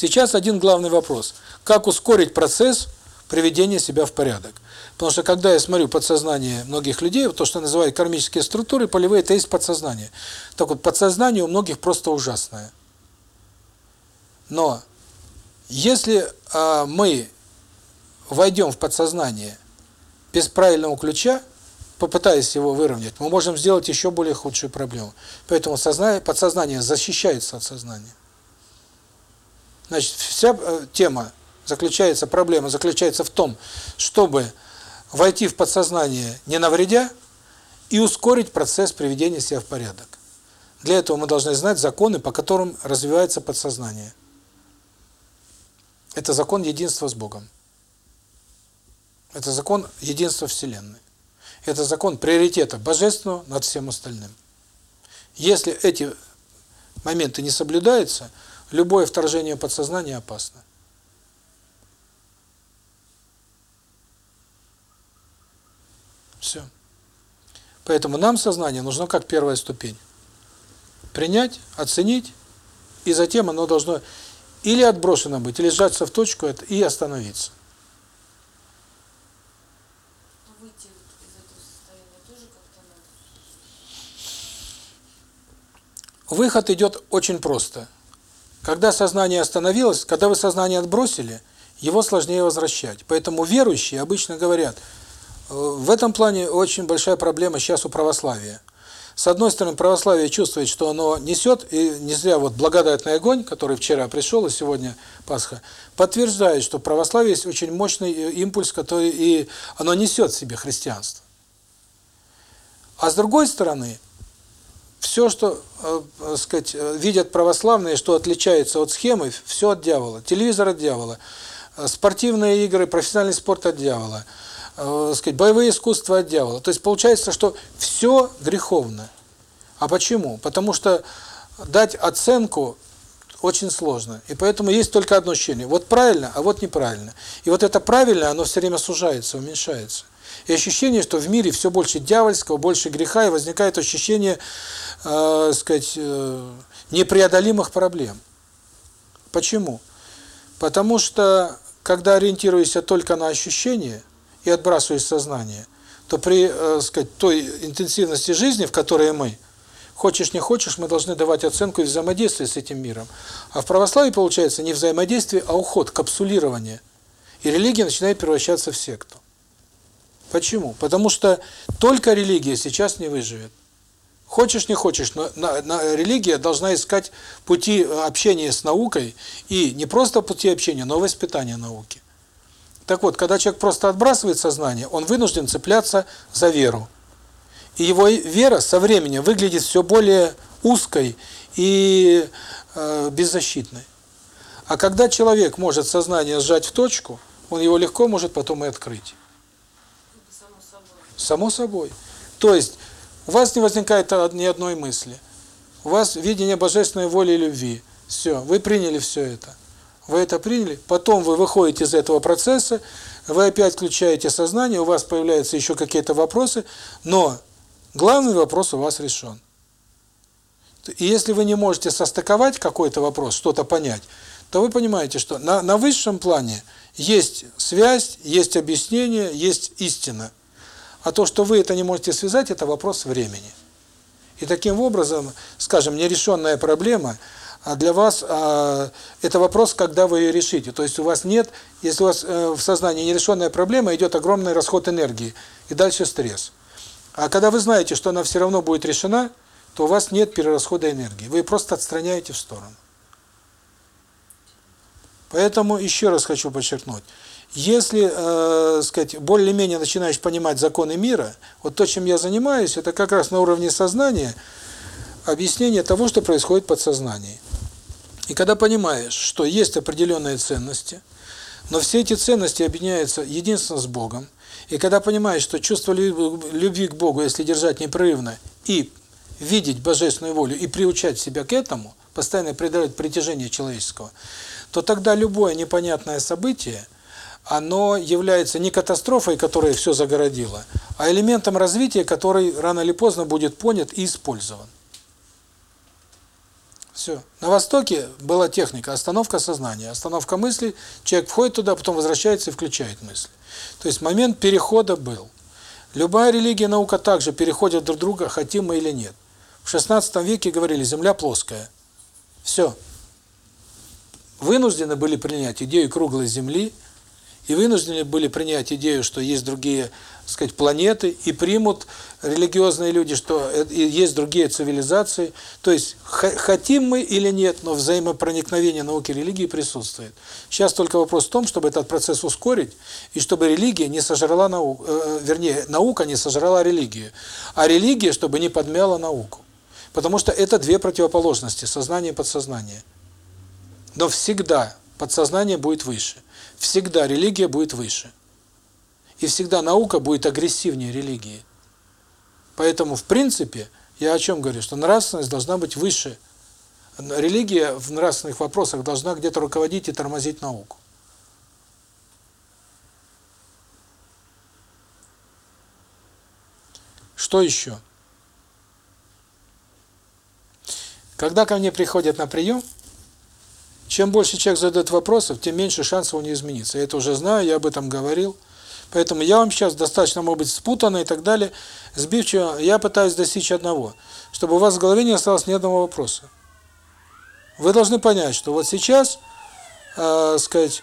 Сейчас один главный вопрос. Как ускорить процесс приведения себя в порядок? Потому что когда я смотрю подсознание многих людей, то, что называют кармические структуры, полевые, это есть подсознание. Так вот, подсознание у многих просто ужасное. Но если э, мы войдем в подсознание без правильного ключа, попытаясь его выровнять, мы можем сделать еще более худшую проблему. Поэтому сознание, подсознание защищается от сознания. Значит, вся э, тема заключается, проблема заключается в том, чтобы войти в подсознание не навредя и ускорить процесс приведения себя в порядок. Для этого мы должны знать законы, по которым развивается подсознание. Это закон единства с Богом. Это закон единства Вселенной. Это закон приоритета божественного над всем остальным. Если эти моменты не соблюдаются, любое вторжение в подсознание опасно. Все. Поэтому нам сознание нужно как первая ступень. Принять, оценить, и затем оно должно или отброшено быть, или сжаться в точку и остановиться. Выход идет очень просто. Когда сознание остановилось, когда вы сознание отбросили, его сложнее возвращать. Поэтому верующие обычно говорят, э, в этом плане очень большая проблема сейчас у православия. С одной стороны, православие чувствует, что оно несет, и не зря вот благодатный огонь, который вчера пришел, и сегодня Пасха, подтверждает, что православие есть очень мощный э, импульс, который и оно несет в себе христианство. А с другой стороны, все, что, э, э, сказать, э, видят православные, что отличается от схемы, все от дьявола. Телевизор от дьявола, э, спортивные игры, профессиональный спорт от дьявола, э, сказать, боевые искусства от дьявола. То есть получается, что все греховно. А почему? Потому что дать оценку очень сложно. И поэтому есть только одно ощущение. Вот правильно, а вот неправильно. И вот это правильно, оно все время сужается, уменьшается. И ощущение, что в мире все больше дьявольского, больше греха, и возникает ощущение, э, сказать, э, непреодолимых проблем. Почему? Потому что, когда ориентируешься только на ощущения и отбрасываешь сознание, то при, э, сказать, той интенсивности жизни, в которой мы, хочешь не хочешь, мы должны давать оценку и взаимодействие с этим миром. А в православии получается не взаимодействие, а уход, капсулирование. И религия начинает превращаться в секту. Почему? Потому что только религия сейчас не выживет. Хочешь, не хочешь, но на, на, религия должна искать пути общения с наукой, и не просто пути общения, но воспитания науки. Так вот, когда человек просто отбрасывает сознание, он вынужден цепляться за веру. И его вера со временем выглядит все более узкой и э, беззащитной. А когда человек может сознание сжать в точку, он его легко может потом и открыть. Само собой. То есть у вас не возникает ни одной мысли. У вас видение божественной воли и любви. Все, вы приняли все это. Вы это приняли, потом вы выходите из этого процесса, вы опять включаете сознание, у вас появляются еще какие-то вопросы, но главный вопрос у вас решен. И если вы не можете состыковать какой-то вопрос, что-то понять, то вы понимаете, что на, на высшем плане есть связь, есть объяснение, есть истина. А то, что вы это не можете связать, это вопрос времени. И таким образом, скажем, нерешенная проблема, а для вас а, это вопрос, когда вы ее решите. То есть у вас нет, если у вас э, в сознании нерешенная проблема, идет огромный расход энергии, и дальше стресс. А когда вы знаете, что она все равно будет решена, то у вас нет перерасхода энергии. Вы просто отстраняете в сторону. Поэтому еще раз хочу подчеркнуть. Если, э, сказать, более-менее начинаешь понимать законы мира, вот то, чем я занимаюсь, это как раз на уровне сознания объяснение того, что происходит в подсознании. И когда понимаешь, что есть определенные ценности, но все эти ценности объединяются единственно с Богом, и когда понимаешь, что чувство любви к Богу, если держать непрерывно, и видеть божественную волю, и приучать себя к этому, постоянно преодолевать притяжение человеческого, то тогда любое непонятное событие – оно является не катастрофой, которая все загородила, а элементом развития, который рано или поздно будет понят и использован. Все. На Востоке была техника остановка сознания, остановка мысли, человек входит туда, потом возвращается и включает мысли. То есть момент перехода был. Любая религия, наука также переходят друг друга, хотим мы или нет. В 16 веке говорили, земля плоская. Все. Вынуждены были принять идею круглой земли, и вынуждены были принять идею, что есть другие, так сказать, планеты, и примут религиозные люди, что есть другие цивилизации. То есть, хотим мы или нет, но взаимопроникновение науки и религии присутствует. Сейчас только вопрос в том, чтобы этот процесс ускорить, и чтобы религия не сожрала науку, э, вернее, наука не сожрала религию, а религия, чтобы не подмяла науку. Потому что это две противоположности, сознание и подсознание. Но всегда подсознание будет выше всегда религия будет выше. И всегда наука будет агрессивнее религии. Поэтому, в принципе, я о чем говорю, что нравственность должна быть выше. Религия в нравственных вопросах должна где-то руководить и тормозить науку. Что еще? Когда ко мне приходят на прием, чем больше человек задает вопросов, тем меньше шансов у него измениться. Я это уже знаю, я об этом говорил. Поэтому я вам сейчас достаточно, может быть, спутанно и так далее, сбивчиво. Я пытаюсь достичь одного, чтобы у вас в голове не осталось ни одного вопроса. Вы должны понять, что вот сейчас, э, сказать,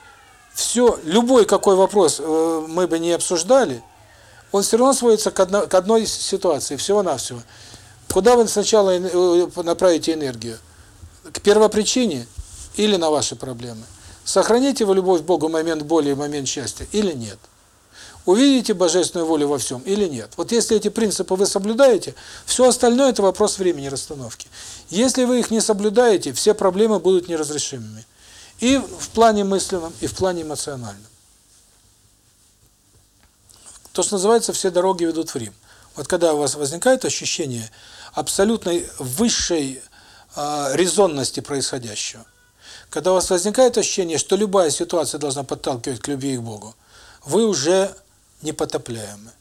все, любой какой вопрос э, мы бы не обсуждали, он все равно сводится к, одно, к одной ситуации, всего-навсего. Куда вы сначала э, направите энергию? К первопричине – или на ваши проблемы. Сохраните вы любовь к Богу момент боли и момент счастья или нет? Увидите божественную волю во всем или нет? Вот если эти принципы вы соблюдаете, все остальное – это вопрос времени расстановки. Если вы их не соблюдаете, все проблемы будут неразрешимыми. И в плане мысленном, и в плане эмоциональном. То, что называется, все дороги ведут в Рим. Вот когда у вас возникает ощущение абсолютной высшей э, резонности происходящего, когда у вас возникает ощущение, что любая ситуация должна подталкивать к любви и к Богу, вы уже непотопляемы.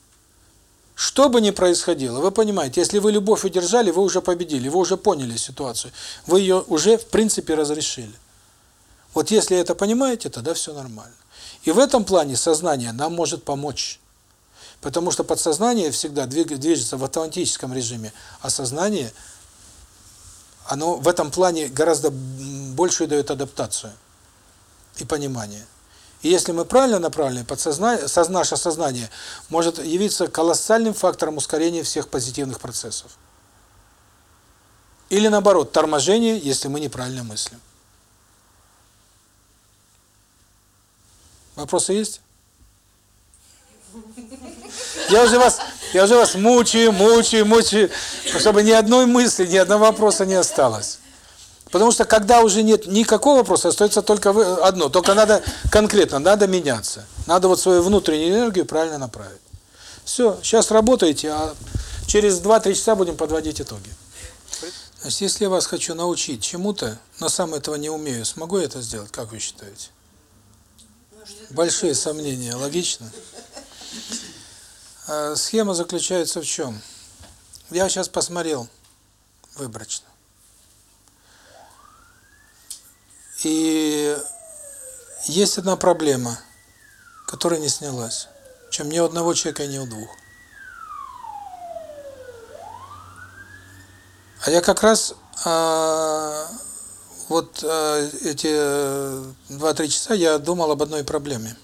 Что бы ни происходило, вы понимаете, если вы любовь удержали, вы уже победили, вы уже поняли ситуацию, вы ее уже в принципе разрешили. Вот если это понимаете, тогда все нормально. И в этом плане сознание нам может помочь. Потому что подсознание всегда движется в автоматическом режиме, а сознание – оно в этом плане гораздо большую дает адаптацию и понимание. И если мы правильно направлены, подсознание, соз- наше сознание может явиться колоссальным фактором ускорения всех позитивных процессов. Или наоборот, торможение, если мы неправильно мыслим. Вопросы есть? Я уже вас, я уже вас мучаю, мучаю, мучаю, чтобы ни одной мысли, ни одного вопроса не осталось. Потому что когда уже нет никакого вопроса, остается только одно. Только надо конкретно, надо меняться. Надо вот свою внутреннюю энергию правильно направить. Все, сейчас работаете, а через 2-3 часа будем подводить итоги. Значит, если я вас хочу научить чему-то, но сам этого не умею, смогу я это сделать, как вы считаете? Большие сомнения, логично? А, Схема заключается в чем? Я сейчас посмотрел выборочно. И есть одна проблема, которая не снялась. Чем ни у одного человека, ни у двух. А я как раз а, вот а, эти 2-3 часа я думал об одной проблеме.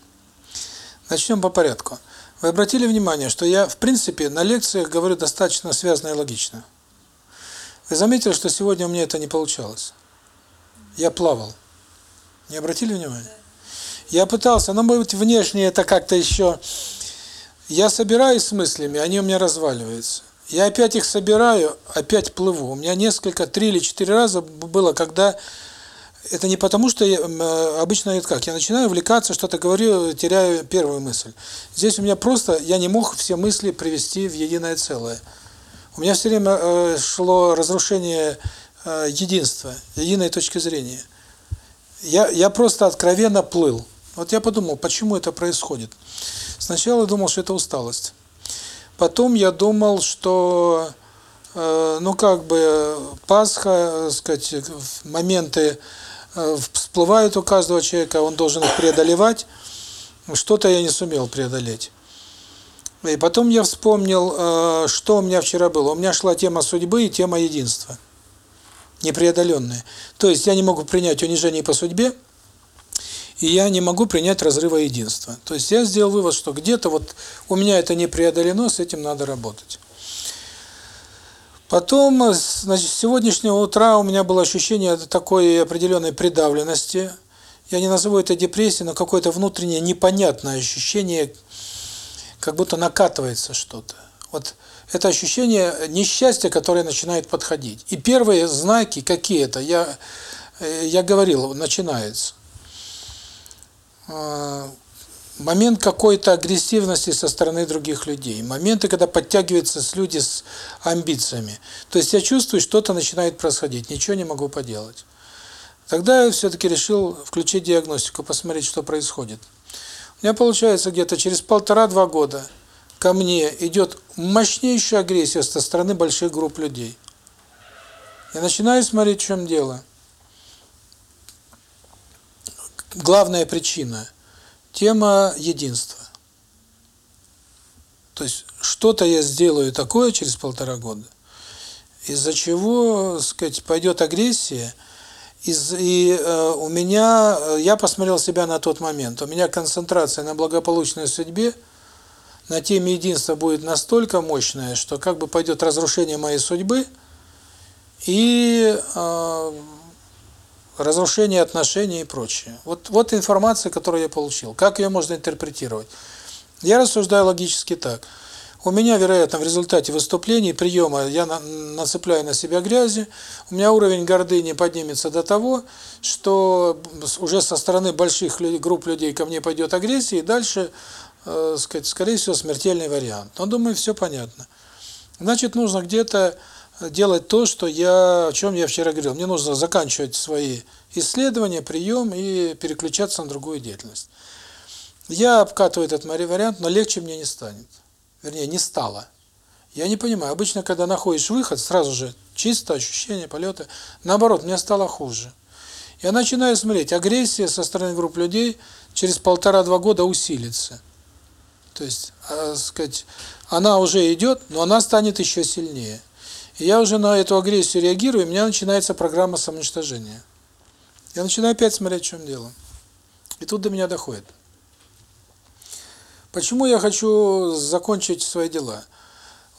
Начнем по порядку. Вы обратили внимание, что я, в принципе, на лекциях говорю достаточно связно и логично. Вы заметили, что сегодня у меня это не получалось? Я плавал. Не обратили внимания? Я пытался, но, может быть, внешне это как-то еще... Я собираюсь с мыслями, они у меня разваливаются. Я опять их собираю, опять плыву. У меня несколько, три или четыре раза было, когда... Это не потому, что я, э, обычно это как, я начинаю увлекаться, что-то говорю, теряю первую мысль. Здесь у меня просто, я не мог все мысли привести в единое целое. У меня все время э, шло разрушение э, единства, единой точки зрения. Я, я просто откровенно плыл. Вот я подумал, почему это происходит. Сначала я думал, что это усталость. Потом я думал, что, э, ну как бы, Пасха, э, сказать, моменты э, всплывают у каждого человека, он должен их преодолевать. Что-то я не сумел преодолеть. И потом я вспомнил, э, что у меня вчера было. У меня шла тема судьбы и тема единства. Непреодоленная. То есть я не могу принять унижение по судьбе, и я не могу принять разрыва единства. То есть я сделал вывод, что где-то вот у меня это не преодолено, с этим надо работать. Потом, значит, с сегодняшнего утра у меня было ощущение такой определенной придавленности. Я не назову это депрессией, но какое-то внутреннее непонятное ощущение, как будто накатывается что-то. Вот это ощущение несчастья, которое начинает подходить. И первые знаки какие это, я, э, я говорил, начинается. Э, Момент какой-то агрессивности со стороны других людей. Моменты, когда подтягиваются люди с амбициями. То есть я чувствую, что-то начинает происходить, ничего не могу поделать. Тогда я все-таки решил включить диагностику, посмотреть, что происходит. У меня получается где-то через полтора-два года ко мне идет мощнейшая агрессия со стороны больших групп людей. Я начинаю смотреть, в чем дело. Главная причина – тема единства. То есть что-то я сделаю такое через полтора года, из-за чего, так сказать, пойдет агрессия, из и э, у меня я посмотрел себя на тот момент. У меня концентрация на благополучной судьбе, на теме единства будет настолько мощная, что как бы пойдет разрушение моей судьбы и э, разрушение отношений и прочее. Вот вот информация, которую я получил. Как ее можно интерпретировать? Я рассуждаю логически так. У меня, вероятно, в результате выступлений, приема, я на, нацепляю на себя грязи, у меня уровень гордыни поднимется до того, что уже со стороны больших групп людей ко мне пойдет агрессия, и дальше, э, сказать, скорее всего, смертельный вариант. Но, думаю, все понятно. Значит, нужно где-то делать то, что я, о чем я вчера говорил. Мне нужно заканчивать свои исследования, прием и переключаться на другую деятельность. Я обкатываю этот вариант, но легче мне не станет. Вернее, не стало. Я не понимаю. Обычно, когда находишь выход, сразу же чисто ощущение полета. Наоборот, мне стало хуже. Я начинаю смотреть, агрессия со стороны групп людей через полтора-два года усилится. То есть, э, сказать, она уже идет, но она станет еще сильнее. И я уже на эту агрессию реагирую, и у меня начинается программа самоуничтожения. Я начинаю опять смотреть, в чем дело. И тут до меня доходит. Почему я хочу закончить свои дела?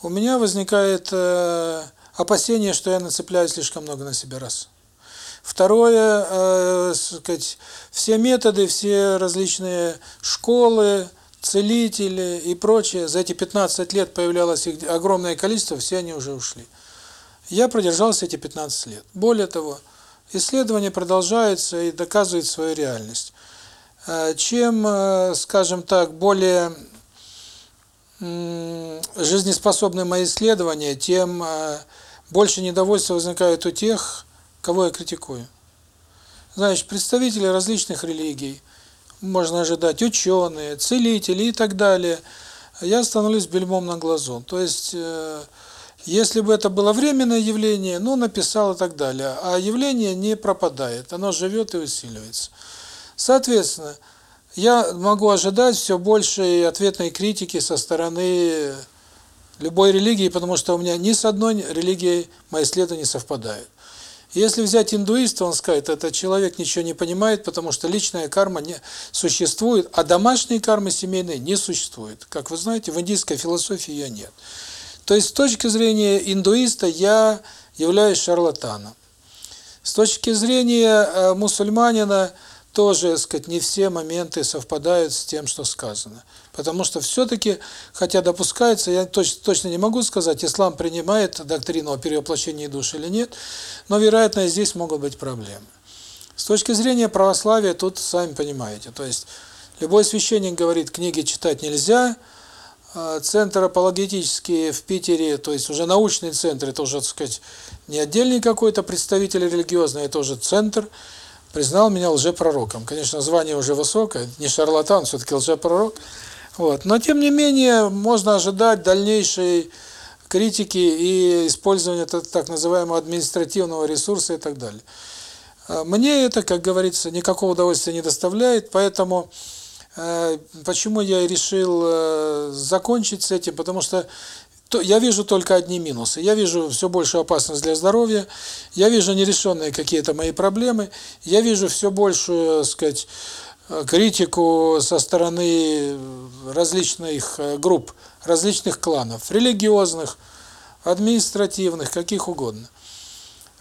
У меня возникает э, опасение, что я нацепляю слишком много на себя раз. Второе, э, сказать, все методы, все различные школы, целители и прочее, за эти 15 лет появлялось их огромное количество, все они уже ушли. Я продержался эти 15 лет. Более того, исследования продолжаются и доказывают свою реальность. Э, чем, э, скажем так, более жизнеспособны мои исследования, тем э, больше недовольства возникает у тех, кого я критикую. Значит, представители различных религий, можно ожидать ученые, целители и так далее, я становлюсь бельмом на глазу. То есть, если бы это было временное явление, ну, написал и так далее, а явление не пропадает, оно живет и усиливается. Соответственно, я могу ожидать все большей ответной критики со стороны любой религии, потому что у меня ни с одной религией мои исследования не совпадают. Если взять индуиста, он скажет, этот человек ничего не понимает, потому что личная карма не существует, а домашние кармы семейные не существуют. Как вы знаете, в индийской философии ее нет. То есть с точки зрения индуиста я являюсь шарлатаном. С точки зрения э, мусульманина тоже, сказать, не все моменты совпадают с тем, что сказано. Потому что все-таки, хотя допускается, я точно, точно не могу сказать, ислам принимает доктрину о перевоплощении души или нет, но, вероятно, здесь могут быть проблемы. С точки зрения православия, тут, сами понимаете, то есть любой священник говорит, книги читать нельзя, а центр апологетический в Питере, то есть уже научный центр, это уже, так сказать, не отдельный какой-то представитель религиозный, это уже центр, признал меня лжепророком. Конечно, звание уже высокое, не шарлатан, все-таки лжепророк. Вот. Но, тем не менее, можно ожидать дальнейшей критики и использования так называемого административного ресурса и так далее. А мне это, как говорится, никакого удовольствия не доставляет, поэтому э, почему я решил э, закончить с этим, потому что я вижу только одни минусы. Я вижу все большую опасность для здоровья, я вижу нерешенные какие-то мои проблемы, я вижу все большую, сказать, критику со стороны различных э, групп, различных кланов, религиозных, административных, каких угодно.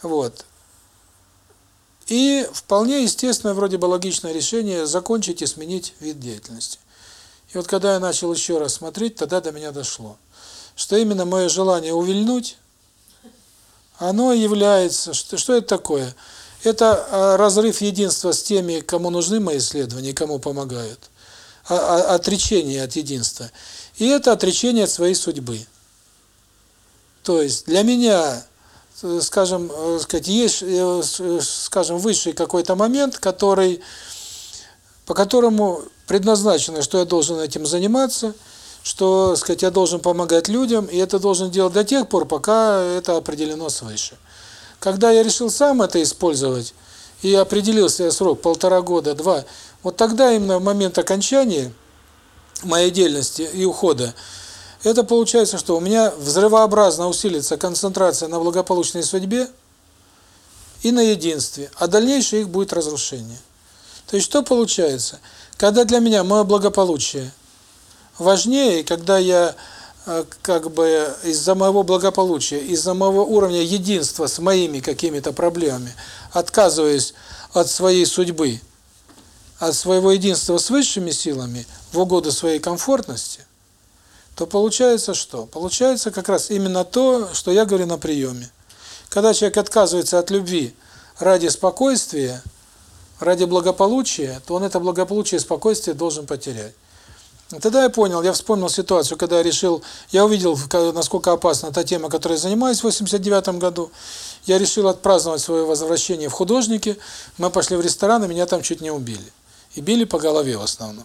Вот. И вполне естественное, вроде бы логичное решение закончить и сменить вид деятельности. И вот когда я начал еще раз смотреть, тогда до меня дошло что именно мое желание увильнуть, оно является, что, что это такое? Это а, разрыв единства с теми, кому нужны мои исследования, кому помогают. А, а, отречение от единства. И это отречение от своей судьбы. То есть для меня, скажем, э, сказать, есть, э, скажем, высший какой-то момент, который, по которому предназначено, что я должен этим заниматься – что, сказать, я должен помогать людям, и это должен делать до тех пор, пока это определено свыше. Когда я решил сам это использовать, и определился срок полтора года, два, вот тогда именно в момент окончания моей деятельности и ухода, это получается, что у меня взрывообразно усилится концентрация на благополучной судьбе и на единстве, а дальнейшее их будет разрушение. То есть что получается? Когда для меня мое благополучие важнее, когда я э, как бы из-за моего благополучия, из-за моего уровня единства с моими какими-то проблемами отказываюсь от своей судьбы, от своего единства с высшими силами в угоду своей комфортности, то получается что? Получается как раз именно то, что я говорю на приеме. Когда человек отказывается от любви ради спокойствия, ради благополучия, то он это благополучие и спокойствие должен потерять. Тогда я понял, я вспомнил ситуацию, когда я решил, я увидел, насколько опасна та тема, которой я занимаюсь в 89 году. Я решил отпраздновать свое возвращение в художники. Мы пошли в ресторан, и меня там чуть не убили. И били по голове в основном.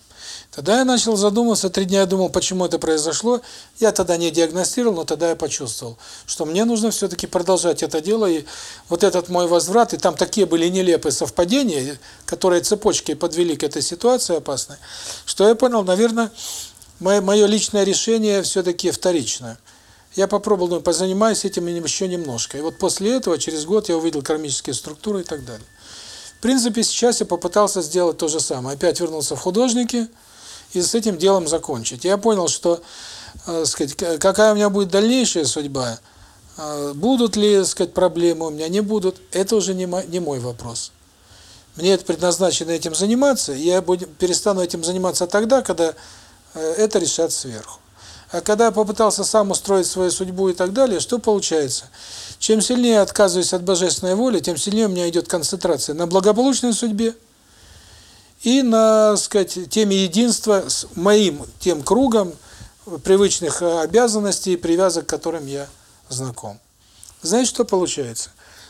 Тогда я начал задумываться, три дня я думал, почему это произошло. Я тогда не диагностировал, но тогда я почувствовал, что мне нужно все-таки продолжать это дело. И вот этот мой возврат, и там такие были нелепые совпадения, которые цепочкой подвели к этой ситуации опасной, что я понял, наверное, мое, мое личное решение все-таки вторичное. Я попробовал, ну, позанимаюсь этим еще немножко. И вот после этого, через год, я увидел кармические структуры и так далее. В принципе, сейчас я попытался сделать то же самое. Опять вернулся в художники – и с этим делом закончить. Я понял, что, э, сказать, какая у меня будет дальнейшая судьба, э, будут ли, сказать, проблемы у меня, не будут, это уже не мой, не мой вопрос. Мне это предназначено этим заниматься, я буду, перестану этим заниматься тогда, когда э, это решат сверху. А когда я попытался сам устроить свою судьбу и так далее, что получается? Чем сильнее я отказываюсь от божественной воли, тем сильнее у меня идет концентрация на благополучной судьбе и на, сказать, теме единства с моим тем кругом привычных обязанностей и привязок, к которым я знаком. Знаете, что получается?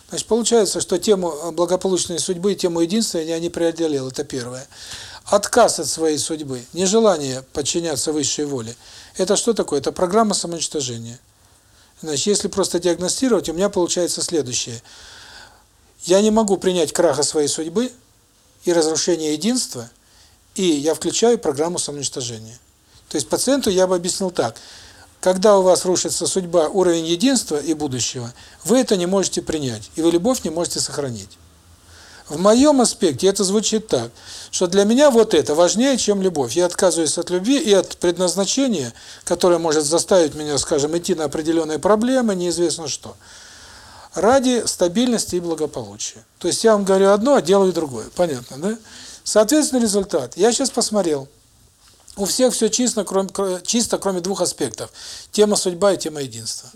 Значит, получается, что тему благополучной судьбы и тему единства я не преодолел, это первое. Отказ от своей судьбы, нежелание подчиняться высшей воле – это что такое? Это программа самоуничтожения. Значит, если просто диагностировать, у меня получается следующее. Я не могу принять краха своей судьбы и разрушения единства, и я включаю программу самоуничтожения. То есть пациенту я бы объяснил так. Когда у вас рушится судьба, уровень единства и будущего, вы это не можете принять, и вы любовь не можете сохранить. В моем аспекте это звучит так, что для меня вот это важнее, чем любовь. Я отказываюсь от любви и от предназначения, которое может заставить меня, скажем, идти на определенные проблемы, неизвестно что, ради стабильности и благополучия. То есть я вам говорю одно, а делаю другое. Понятно, да? Соответственно, результат. Я сейчас посмотрел. У всех все чисто, кроме, чисто, кроме двух аспектов. Тема судьба и тема единства.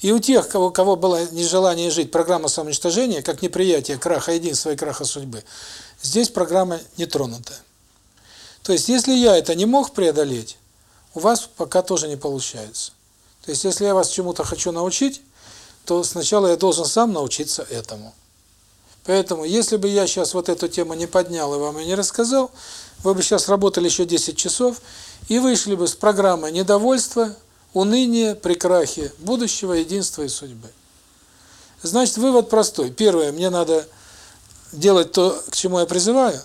И у тех, кого, кого было нежелание жить, программа самоуничтожения, как неприятие краха единства и краха судьбы, здесь программа не тронута. То есть, если я это не мог преодолеть, у вас пока тоже не получается. То есть, если я вас чему-то хочу научить, то сначала я должен сам научиться этому. Поэтому, если бы я сейчас вот эту тему не поднял и вам ее не рассказал, вы бы сейчас работали еще 10 часов и вышли бы с программой недовольства, уныние при крахе будущего, единства и судьбы. Значит, вывод простой. Первое, мне надо делать то, к чему я призываю.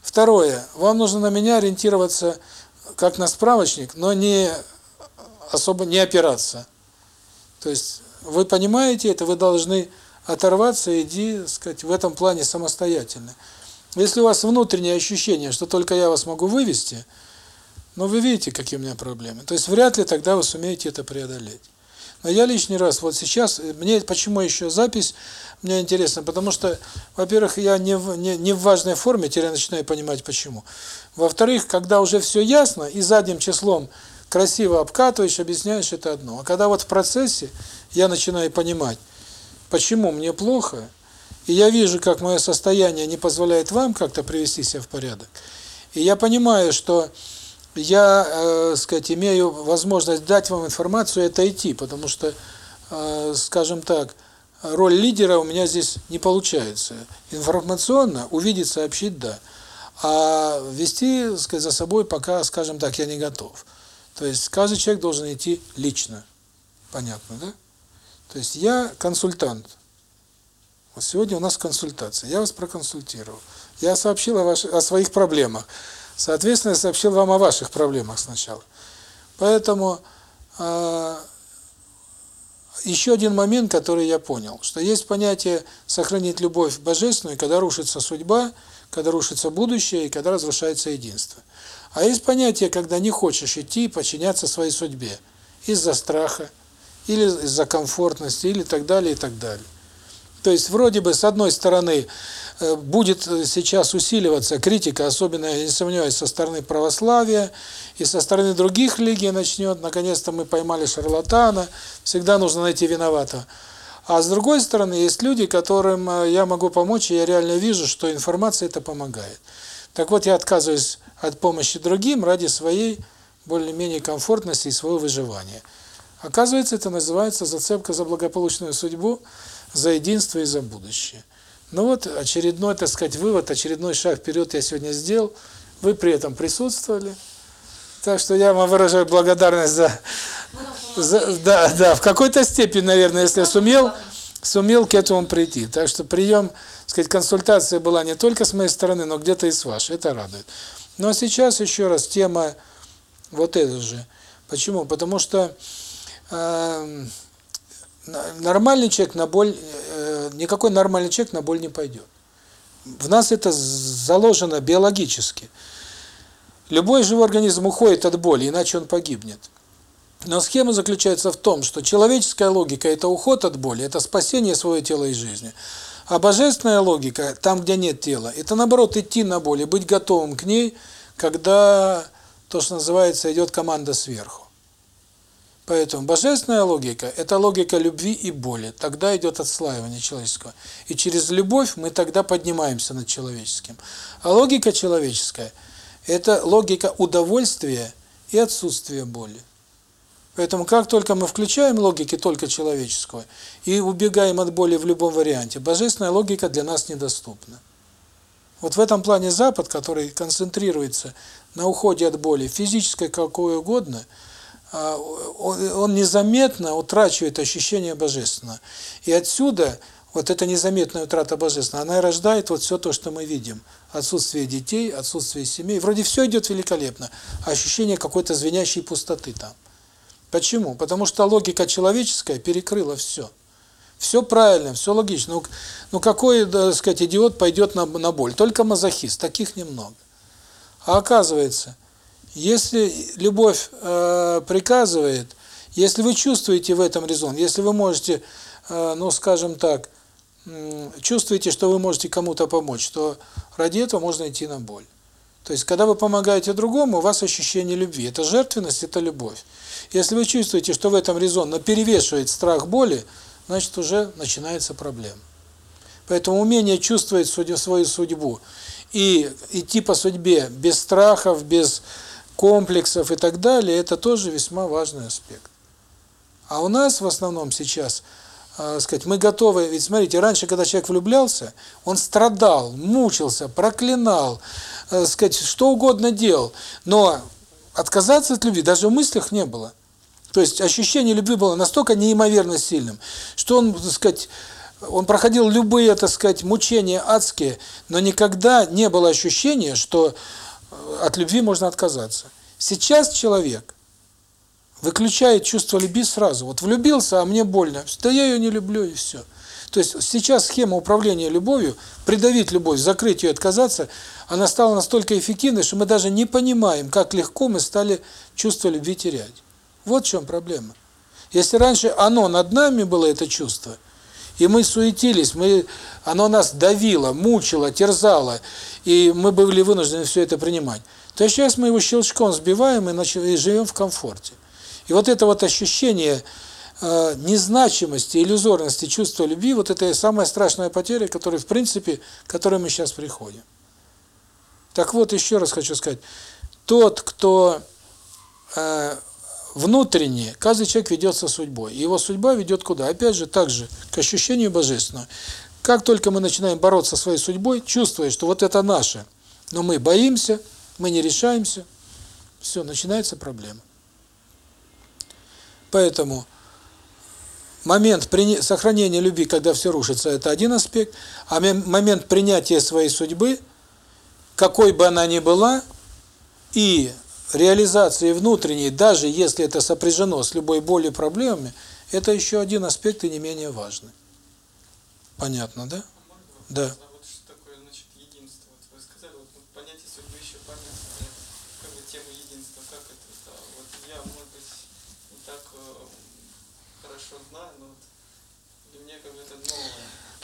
Второе, вам нужно на меня ориентироваться как на справочник, но не особо не опираться. То есть вы понимаете это, вы должны оторваться и идти, сказать, в этом плане самостоятельно. Если у вас внутреннее ощущение, что только я вас могу вывести – но вы видите, какие у меня проблемы. То есть вряд ли тогда вы сумеете это преодолеть. Но я лишний раз, вот сейчас, мне почему еще запись, мне интересно, потому что, во-первых, я не в, не, не в важной форме, теперь я начинаю понимать почему. Во-вторых, когда уже все ясно, и задним числом красиво обкатываешь, объясняешь это одно. А когда вот в процессе я начинаю понимать, почему мне плохо, и я вижу, как мое состояние не позволяет вам как-то привести себя в порядок, и я понимаю, что я, э, сказать, имею возможность дать вам информацию и отойти, потому что, э, скажем так, роль лидера у меня здесь не получается. Информационно увидеть, сообщить – да. А вести, сказать, за собой пока, скажем так, я не готов. То есть каждый человек должен идти лично. Понятно, да? То есть я консультант. Вот сегодня у нас консультация. Я вас проконсультировал. Я сообщил о, ваших, о своих проблемах. Соответственно, я сообщил вам о ваших проблемах сначала. Поэтому э, еще один момент, который я понял, что есть понятие сохранить любовь божественную, когда рушится судьба, когда рушится будущее и когда разрушается единство. А есть понятие, когда не хочешь идти и подчиняться своей судьбе из-за страха, или из-за комфортности, или так далее, и так далее. То есть вроде бы с одной стороны Э, будет э, сейчас усиливаться критика, особенно, я не сомневаюсь, со стороны православия и со стороны других религий начнет. Наконец-то мы поймали шарлатана, всегда нужно найти виноватого. А с другой стороны, есть люди, которым э, я могу помочь, и я реально вижу, что информация это помогает. Так вот, я отказываюсь от помощи другим ради своей более-менее комфортности и своего выживания. Оказывается, это называется зацепка за благополучную судьбу, за единство и за будущее. Ну вот очередной, так сказать, вывод, очередной шаг вперед я сегодня сделал. Вы при этом присутствовали. Так что я вам выражаю благодарность за... за да, да, в какой-то степени, наверное, если я сумел, сумел к этому прийти. Так что прием, так сказать, консультация была не только с моей стороны, но где-то и с вашей. Это радует. Но сейчас еще раз тема вот эта же. Почему? Потому что... Э, нормальный человек на боль, э, никакой нормальный человек на боль не пойдет. В нас это заложено биологически. Любой живой организм уходит от боли, иначе он погибнет. Но схема заключается в том, что человеческая логика – это уход от боли, это спасение своего тела и жизни. А божественная логика, там, где нет тела, это наоборот идти на боль и быть готовым к ней, когда то, что называется, идет команда сверху. Поэтому божественная логика – это логика любви и боли. Тогда идет отслаивание человеческого. И через любовь мы тогда поднимаемся над человеческим. А логика человеческая – это логика удовольствия и отсутствия боли. Поэтому как только мы включаем логики только человеческую и убегаем от боли в любом варианте, божественная логика для нас недоступна. Вот в этом плане Запад, который концентрируется на уходе от боли, физической какой угодно, а, он незаметно утрачивает ощущение божественного. И отсюда вот эта незаметная утрата божественного, она и рождает вот все то, что мы видим. Отсутствие детей, отсутствие семей. Вроде все идет великолепно, а ощущение какой-то звенящей пустоты там. Почему? Потому что логика человеческая перекрыла все. Все правильно, все логично. Ну, ну какой, так сказать, идиот пойдет на, на боль? Только мазохист, таких немного. А оказывается, если любовь э, приказывает, если вы чувствуете в этом резон, если вы можете, э, ну, скажем так, э, чувствуете, что вы можете кому-то помочь, то ради этого можно идти на боль. То есть, когда вы помогаете другому, у вас ощущение любви. Это жертвенность, это любовь. Если вы чувствуете, что в этом резон, но перевешивает страх боли, значит уже начинается проблема. Поэтому умение чувствовать свою судьбу и идти по судьбе без страхов, без комплексов и так далее, это тоже весьма важный аспект. А у нас в основном сейчас, э, сказать, мы готовы, ведь смотрите, раньше, когда человек влюблялся, он страдал, мучился, проклинал, э, сказать, что угодно делал, но отказаться от любви даже в мыслях не было. То есть ощущение любви было настолько неимоверно сильным, что он, так сказать, он проходил любые, так сказать, мучения адские, но никогда не было ощущения, что э, от любви можно отказаться. Сейчас человек выключает чувство любви сразу. Вот влюбился, а мне больно. Да я ее не люблю, и все. То есть сейчас схема управления любовью, придавить любовь, закрыть ее, отказаться, она стала настолько эффективной, что мы даже не понимаем, как легко мы стали чувство любви терять. Вот в чем проблема. Если раньше оно над нами было, это чувство, и мы суетились, мы, оно нас давило, мучило, терзало, и мы были вынуждены все это принимать, то сейчас мы его щелчком сбиваем и, начали, и живем в комфорте. И вот это вот ощущение э, незначимости, иллюзорности чувства любви, вот это самая страшная потеря, которая, в принципе, к которой мы сейчас приходим. Так вот, еще раз хочу сказать, тот, кто э, внутренне, каждый человек ведется судьбой. И его судьба ведет куда? Опять же, так же, к ощущению божественного. Как только мы начинаем бороться со своей судьбой, чувствуя, что вот это наше, но мы боимся, мы не решаемся, все, начинается проблема. Поэтому момент сохранения любви, когда все рушится, это один аспект, а момент принятия своей судьбы, какой бы она ни была, и реализации внутренней, даже если это сопряжено с любой болью проблемами, это еще один аспект и не менее важный. Понятно, да? Да.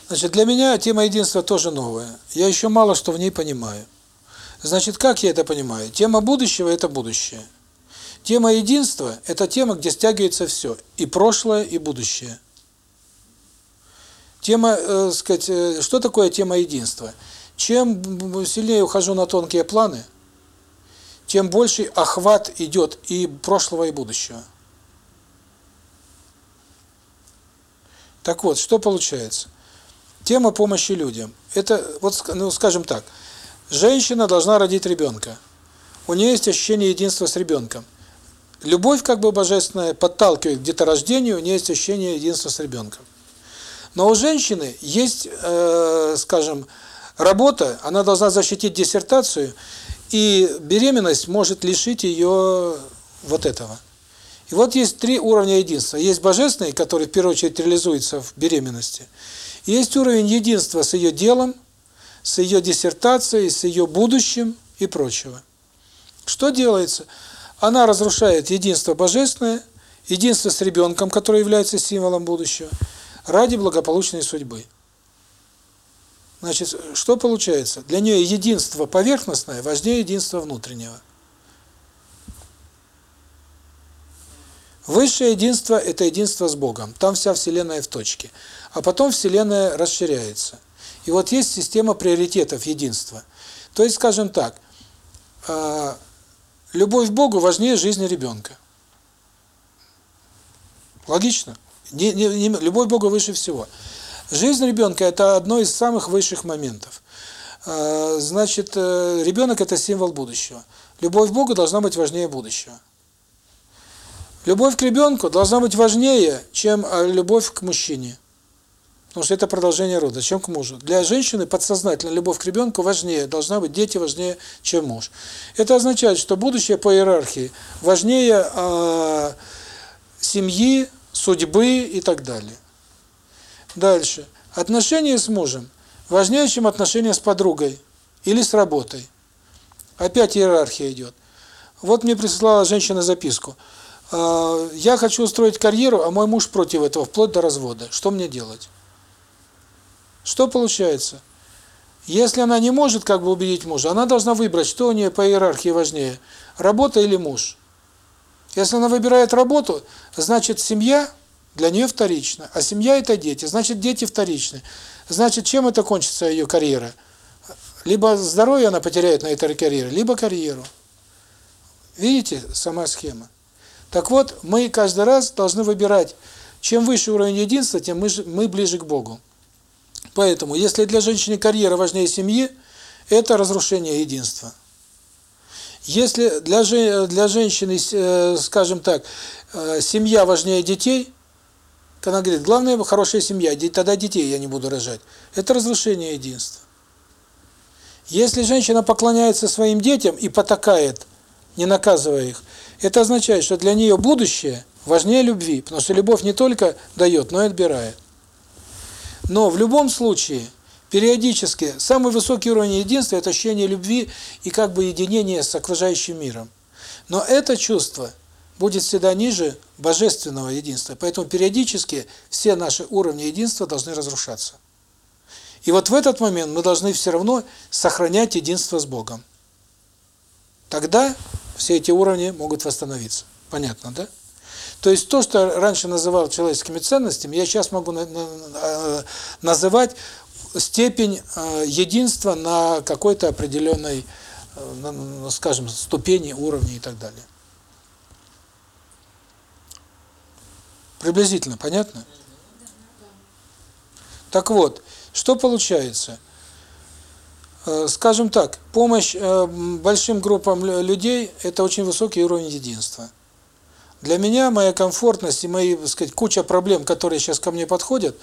Значит, для меня тема единства тоже новая. Я еще мало что в ней понимаю. Значит, как я это понимаю? Тема будущего – это будущее. Тема единства – это тема, где стягивается все. И прошлое, и будущее. Тема, э, сказать, э, что такое тема единства? Чем сильнее ухожу на тонкие планы, тем больше охват идет и прошлого, и будущего. Так вот, что получается? Тема помощи людям. Это, вот, ну, скажем так – Женщина должна родить ребенка. У нее есть ощущение единства с ребенком. Любовь как бы божественная подталкивает к деторождению, у нее есть ощущение единства с ребенком. Но у женщины есть, э, скажем, работа, она должна защитить диссертацию, и беременность может лишить ее вот этого. И вот есть три уровня единства. Есть божественный, который в первую очередь реализуется в беременности. Есть уровень единства с ее делом, с ее диссертацией, с ее будущим и прочего. Что делается? Она разрушает единство божественное, единство с ребенком, который является символом будущего, ради благополучной судьбы. Значит, что получается? Для нее единство поверхностное важнее единства внутреннего. Высшее единство – это единство с Богом. Там вся Вселенная в точке. А потом Вселенная расширяется. И вот есть система приоритетов единства. То есть, скажем так, а, любовь к Богу важнее жизни ребенка. Логично? Не, не, не, любовь к Богу выше всего. Жизнь ребенка – это одно из самых высших моментов. А, значит, э, ребенок – это символ будущего. Любовь к Богу должна быть важнее будущего. Любовь к ребенку должна быть важнее, чем а, любовь к мужчине. Потому что это продолжение рода, чем к мужу. Для женщины подсознательно любовь к ребенку важнее, должна быть дети важнее, чем муж. Это означает, что будущее по иерархии важнее э, семьи, судьбы и так далее. Дальше. Отношения с мужем важнее, чем отношения с подругой или с работой. Опять иерархия идет. Вот мне прислала женщина записку. А, я хочу устроить карьеру, а мой муж против этого, вплоть до развода. Что мне делать? Что получается? Если она не может как бы убедить мужа, она должна выбрать, что у нее по иерархии важнее, работа или муж. Если она выбирает работу, значит семья для нее вторична, а семья это дети, значит дети вторичны. Значит, чем это кончится ее карьера? Либо здоровье она потеряет на этой карьере, либо карьеру. Видите, сама схема. Так вот, мы каждый раз должны выбирать, чем выше уровень единства, тем мы, мы ближе к Богу. Поэтому, если для женщины карьера важнее семьи, это разрушение единства. Если для, для женщины, э, скажем так, э, семья важнее детей, то она говорит, главное хорошая семья, тогда детей я не буду рожать. Это разрушение единства. Если женщина поклоняется своим детям и потакает, не наказывая их, это означает, что для нее будущее важнее любви, потому что любовь не только дает, но и отбирает. Но в любом случае, периодически, самый высокий уровень единства – это ощущение любви и как бы единение с окружающим миром. Но это чувство будет всегда ниже божественного единства, поэтому периодически все наши уровни единства должны разрушаться. И вот в этот момент мы должны все равно сохранять единство с Богом. Тогда все эти уровни могут восстановиться. Понятно, да? То есть то, что раньше называл человеческими ценностями, я сейчас могу э, называть степень э, единства на какой-то определенной, э, скажем, ступени, уровне и так далее. Приблизительно, понятно? Так вот, что получается? Скажем так, помощь большим группам людей – это очень высокий уровень единства. Для меня моя комфортность и мои, так сказать, куча проблем, которые сейчас ко мне подходят,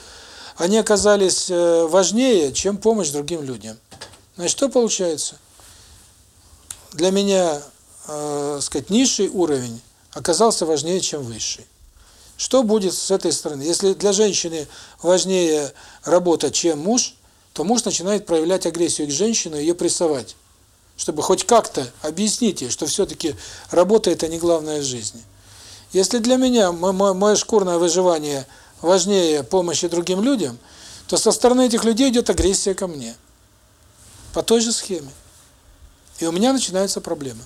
они оказались э, важнее, чем помощь другим людям. Значит, что получается? Для меня, э, сказать, низший уровень оказался важнее, чем высший. Что будет с этой стороны? Если для женщины важнее работа, чем муж – то муж начинает проявлять агрессию к женщине и ее прессовать, чтобы хоть как-то объяснить ей, что все-таки работа – это не главное в жизни. Если для меня мое шкурное выживание важнее помощи другим людям, то со стороны этих людей идет агрессия ко мне. По той же схеме. И у меня начинаются проблемы.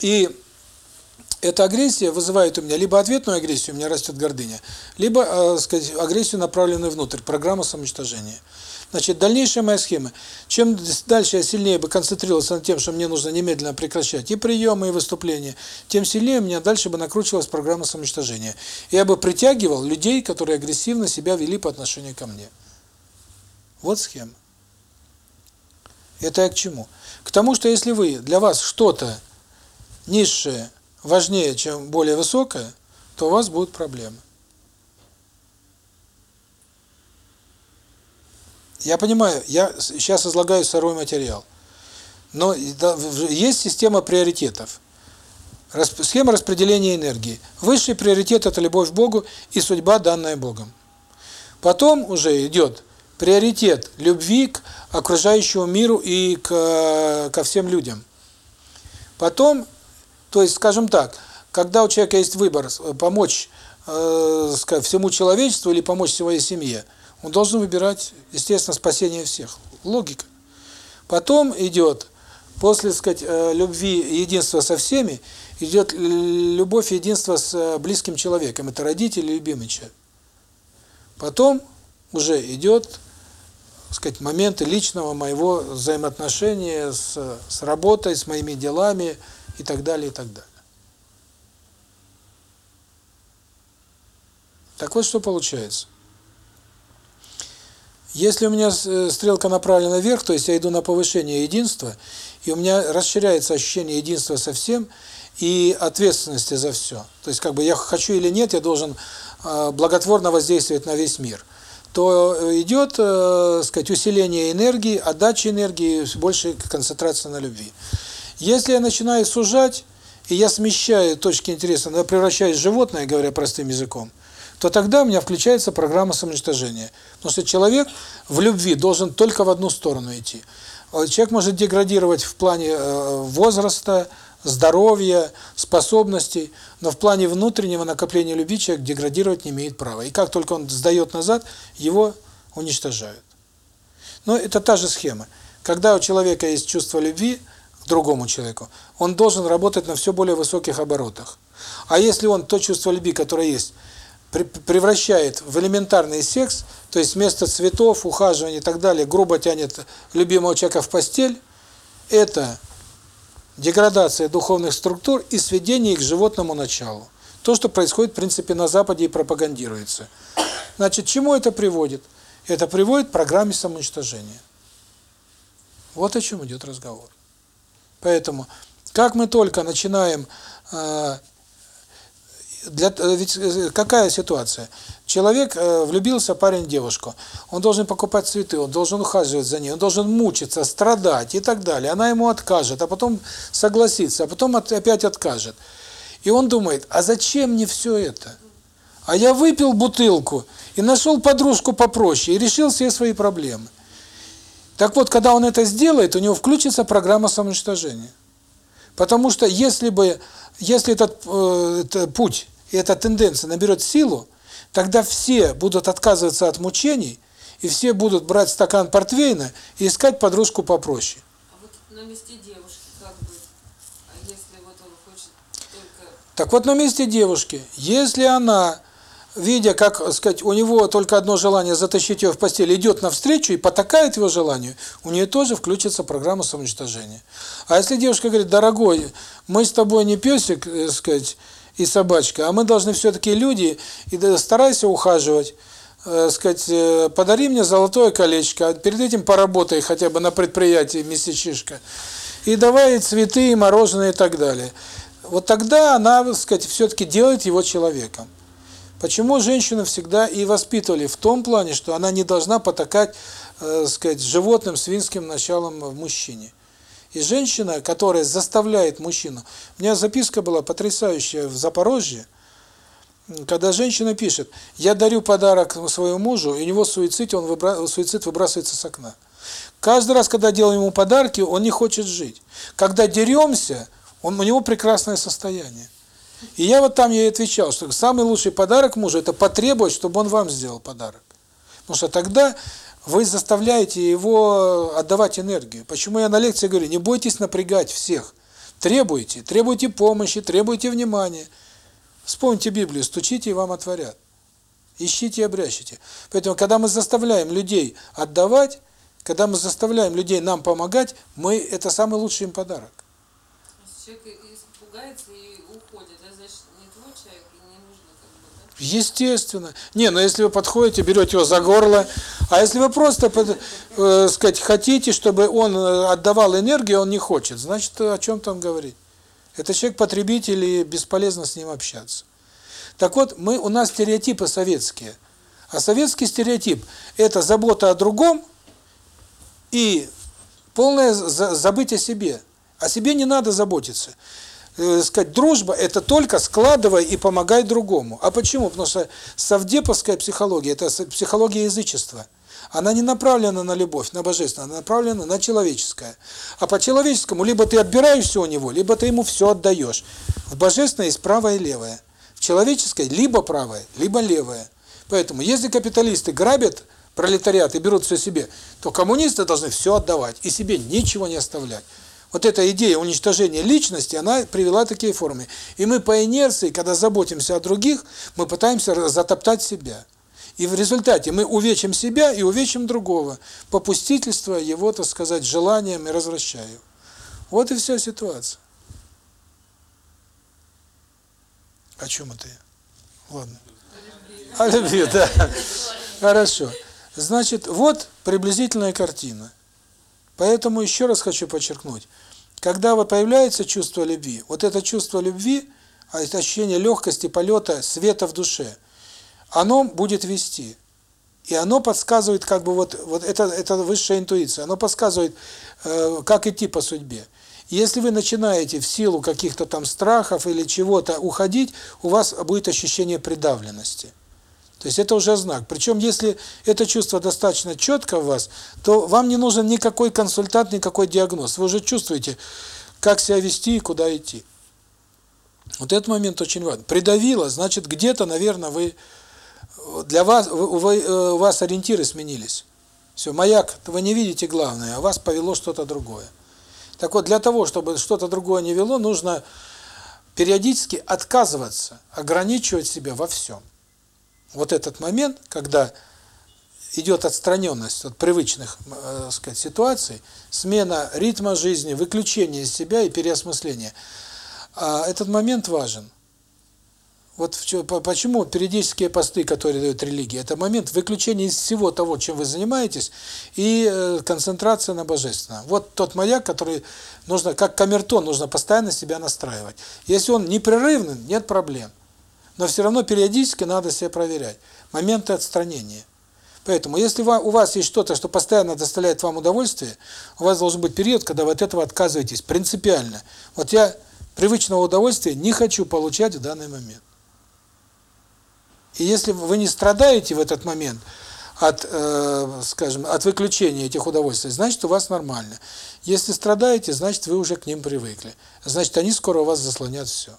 И эта агрессия вызывает у меня либо ответную агрессию, у меня растет гордыня, либо, э, сказать, агрессию, направленную внутрь, программа самоуничтожения. Значит, дальнейшая моя схема. Чем дальше я сильнее бы концентрировался на тем, что мне нужно немедленно прекращать и приемы, и выступления, тем сильнее у меня дальше бы накручивалась программа самоуничтожения. Я бы притягивал людей, которые агрессивно себя вели по отношению ко мне. Вот схема. Это я к чему? К тому, что если вы, для вас что-то низшее, важнее, чем более высокое, то у вас будут проблемы. Я понимаю, я сейчас излагаю сырой материал. Но есть система приоритетов. Схема распределения энергии. Высший приоритет – это любовь к Богу и судьба, данная Богом. Потом уже идет приоритет любви к окружающему миру и к, ко всем людям. Потом, то есть, скажем так, когда у человека есть выбор помочь э, всему человечеству или помочь своей семье, он должен выбирать, естественно, спасение всех. Логика. Потом идет, после, сказать, э, любви и единства со всеми, идет любовь и единство с э, близким человеком. Это родители, любимый человек. Потом уже идет, сказать, моменты личного моего взаимоотношения с, с работой, с моими делами и так далее, и так далее. Так вот, что получается. Если у меня э, стрелка направлена вверх, то есть я иду на повышение единства, и у меня расширяется ощущение единства со всем и ответственности за все. То есть как бы я хочу или нет, я должен э, благотворно воздействовать на весь мир. То э, идет, сказать, усиление энергии, отдача энергии, больше концентрация на любви. Если я начинаю сужать, и я смещаю точки интереса, я превращаюсь в животное, говоря простым языком, то тогда у меня включается программа самоуничтожения. Потому что человек в любви должен только в одну сторону идти. Человек может деградировать в плане э, возраста, здоровья, способностей, но в плане внутреннего накопления любви человек деградировать не имеет права. И как только он сдает назад, его уничтожают. Но это та же схема. Когда у человека есть чувство любви к другому человеку, он должен работать на все более высоких оборотах. А если он то чувство любви, которое есть, превращает в элементарный секс, то есть вместо цветов, ухаживания и так далее, грубо тянет любимого человека в постель, это деградация духовных структур и сведение их к животному началу. То, что происходит, в принципе, на Западе и пропагандируется. Значит, чему это приводит? Это приводит к программе самоуничтожения. Вот о чем идет разговор. Поэтому, как мы только начинаем э, для э, ведь э, какая ситуация? Человек э, влюбился, парень в девушку. Он должен покупать цветы, он должен ухаживать за ней, он должен мучиться, страдать и так далее. Она ему откажет, а потом согласится, а потом опять откажет. И он думает: "А зачем мне все это? А я выпил бутылку и нашел подружку попроще и решил все свои проблемы". Так вот, когда он это сделает, у него включится программа самоуничтожения. Потому что если бы если этот, э, этот путь и эта тенденция наберет силу, тогда все будут отказываться от мучений, и все будут брать стакан портвейна и искать подружку попроще. А вот на месте девушки как быть? А если вот он хочет только... Так вот на месте девушки, если она, видя, как сказать, у него только одно желание затащить ее в постель, идет навстречу и потакает его желанию, у нее тоже включится программа самоуничтожения. А если девушка говорит, дорогой, мы с тобой не песик, э, сказать, и собачка, а мы должны все-таки люди, и старайся ухаживать, э, сказать, э, подари мне золотое колечко, а перед этим поработай хотя бы на предприятии месячишка, и давай цветы, и мороженое и так далее. Вот тогда она, сказать, все-таки делает его человеком. Почему женщину всегда и воспитывали в том плане, что она не должна потакать, э, сказать, животным, свинским началом в мужчине. И женщина, которая заставляет мужчину... У меня записка была потрясающая в Запорожье, когда женщина пишет, я дарю подарок своему мужу, и у него суицид, он выбра... суицид выбрасывается с окна. Каждый раз, когда делаем ему подарки, он не хочет жить. Когда деремся, он, у него прекрасное состояние. И я вот там ей отвечал, что самый лучший подарок мужу – это потребовать, чтобы он вам сделал подарок. Потому что тогда вы заставляете его отдавать энергию. Почему я на лекции говорю, не бойтесь напрягать всех. Требуйте, требуйте помощи, требуйте внимания. Вспомните Библию, стучите и вам отворят. Ищите и обрящите. Поэтому, когда мы заставляем людей отдавать, когда мы заставляем людей нам помогать, мы это самый лучший им подарок. Человек испугается и уходит, да, значит, не твой человек, и не нужно как бы, да? Естественно. Не, но если вы подходите, берете его за горло, а если вы просто, э, сказать, хотите, чтобы он э, отдавал энергию, он не хочет, значит, о чем там говорить? Это человек-потребитель, и бесполезно с ним общаться. Так вот, мы у нас стереотипы советские. А советский стереотип – это забота о другом и полное забыть о себе. О себе не надо заботиться э, сказать, дружба – это только складывай и помогай другому. А почему? Потому что совдеповская психология – это психология язычества. Она не направлена на любовь, на божественное, она направлена на человеческое. А по человеческому либо ты отбираешь все у него, либо ты ему все отдаешь. В божественное есть правое и левое. В человеческой либо правое, либо левое. Поэтому если капиталисты грабят пролетариат и берут все себе, то коммунисты должны все отдавать и себе ничего не оставлять. Вот эта идея уничтожения личности, она привела такие формы. И мы по инерции, когда заботимся о других, мы пытаемся затоптать себя. И в результате мы увечим себя и увечим другого, попустительство его, так сказать, желанием и развращаю. Вот и вся ситуация. О чем это я? Ладно. О любви, да. Хорошо. Значит, вот приблизительная картина. Поэтому еще раз хочу подчеркнуть, когда вот появляется чувство любви, вот это чувство любви, а ощущение легкости, полета, света в душе, оно будет вести. И оно подсказывает, как бы вот, вот это, это высшая интуиция, оно подсказывает, э, как идти по судьбе. Если вы начинаете в силу каких-то там страхов или чего-то уходить, у вас будет ощущение придавленности. То есть это уже знак. Причем, если это чувство достаточно четко в вас, то вам не нужен никакой консультант, никакой диагноз. Вы уже чувствуете, как себя вести и куда идти. Вот этот момент очень важен. Придавило, значит, где-то, наверное, вы для вас вы, вы, э, у вас ориентиры сменились. Все, маяк, вы не видите главное, а вас повело что-то другое. Так вот, для того, чтобы что-то другое не вело, нужно периодически отказываться, ограничивать себя во всем вот этот момент, когда идет отстраненность от привычных, э, сказать, ситуаций, смена ритма жизни, выключение из себя и переосмысление. А этот момент важен. Вот почему периодические посты, которые дают религия, это момент выключения из всего того, чем вы занимаетесь, и э, концентрация на божественном. Вот тот маяк, который нужно, как камертон, нужно постоянно себя настраивать. Если он непрерывный, нет проблем но все равно периодически надо себя проверять. Моменты отстранения. Поэтому, если у вас есть что-то, что постоянно доставляет вам удовольствие, у вас должен быть период, когда вы от этого отказываетесь принципиально. Вот я привычного удовольствия не хочу получать в данный момент. И если вы не страдаете в этот момент от, э, скажем, от выключения этих удовольствий, значит, у вас нормально. Если страдаете, значит, вы уже к ним привыкли. Значит, они скоро у вас заслонят все.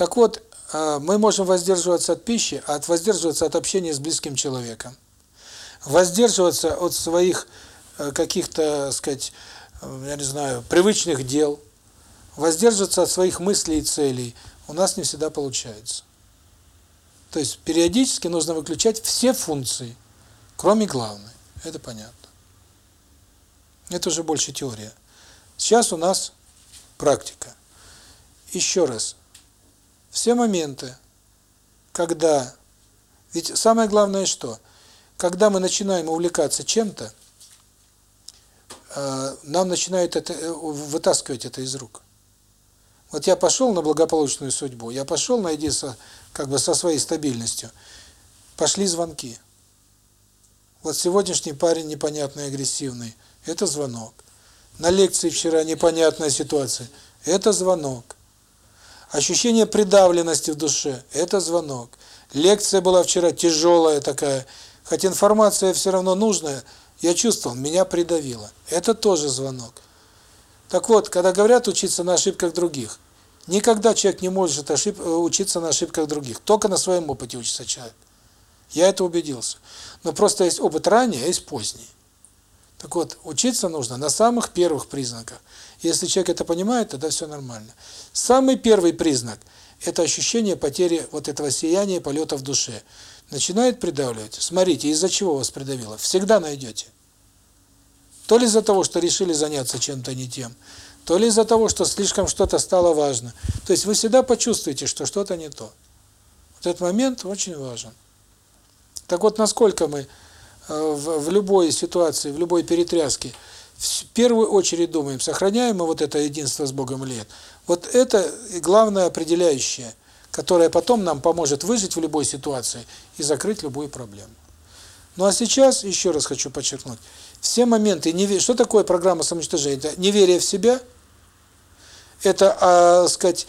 Так вот, э, мы можем воздерживаться от пищи, а от воздерживаться от общения с близким человеком. Воздерживаться от своих э, каких-то, сказать, э, я не знаю, привычных дел. Воздерживаться от своих мыслей и целей. У нас не всегда получается. То есть периодически нужно выключать все функции, кроме главной. Это понятно. Это уже больше теория. Сейчас у нас практика. Еще раз все моменты, когда... Ведь самое главное что? Когда мы начинаем увлекаться чем-то, э, нам начинает это э, вытаскивать это из рук. Вот я пошел на благополучную судьбу, я пошел найди со, как бы со своей стабильностью. Пошли звонки. Вот сегодняшний парень непонятный, агрессивный это звонок. На лекции вчера непонятная ситуация это звонок. Ощущение придавленности в душе – это звонок. Лекция была вчера тяжелая такая, хотя информация все равно нужная, я чувствовал, меня придавило. Это тоже звонок. Так вот, когда говорят учиться на ошибках других, никогда человек не может ошиб... учиться на ошибках других, только на своем опыте учится человек. Я это убедился. Но просто есть опыт ранний, а есть поздний. Так вот, учиться нужно на самых первых признаках. Если человек это понимает, тогда все нормально. Самый первый признак – это ощущение потери вот этого сияния полета в душе. Начинает придавливать. Смотрите, из-за чего вас придавило. Всегда найдете. То ли из-за того, что решили заняться чем-то не тем, то ли из-за того, что слишком что-то стало важно. То есть вы всегда почувствуете, что что-то не то. Вот этот момент очень важен. Так вот, насколько мы э, в, любой ситуации, в любой перетряске – в первую очередь думаем, сохраняем мы вот это единство с Богом или нет. Вот это главное определяющее, которое потом нам поможет выжить в любой ситуации и закрыть любую проблему. Ну а сейчас, еще раз хочу подчеркнуть, все моменты, не что такое программа самоуничтожения? Это неверие в себя, это, а, сказать,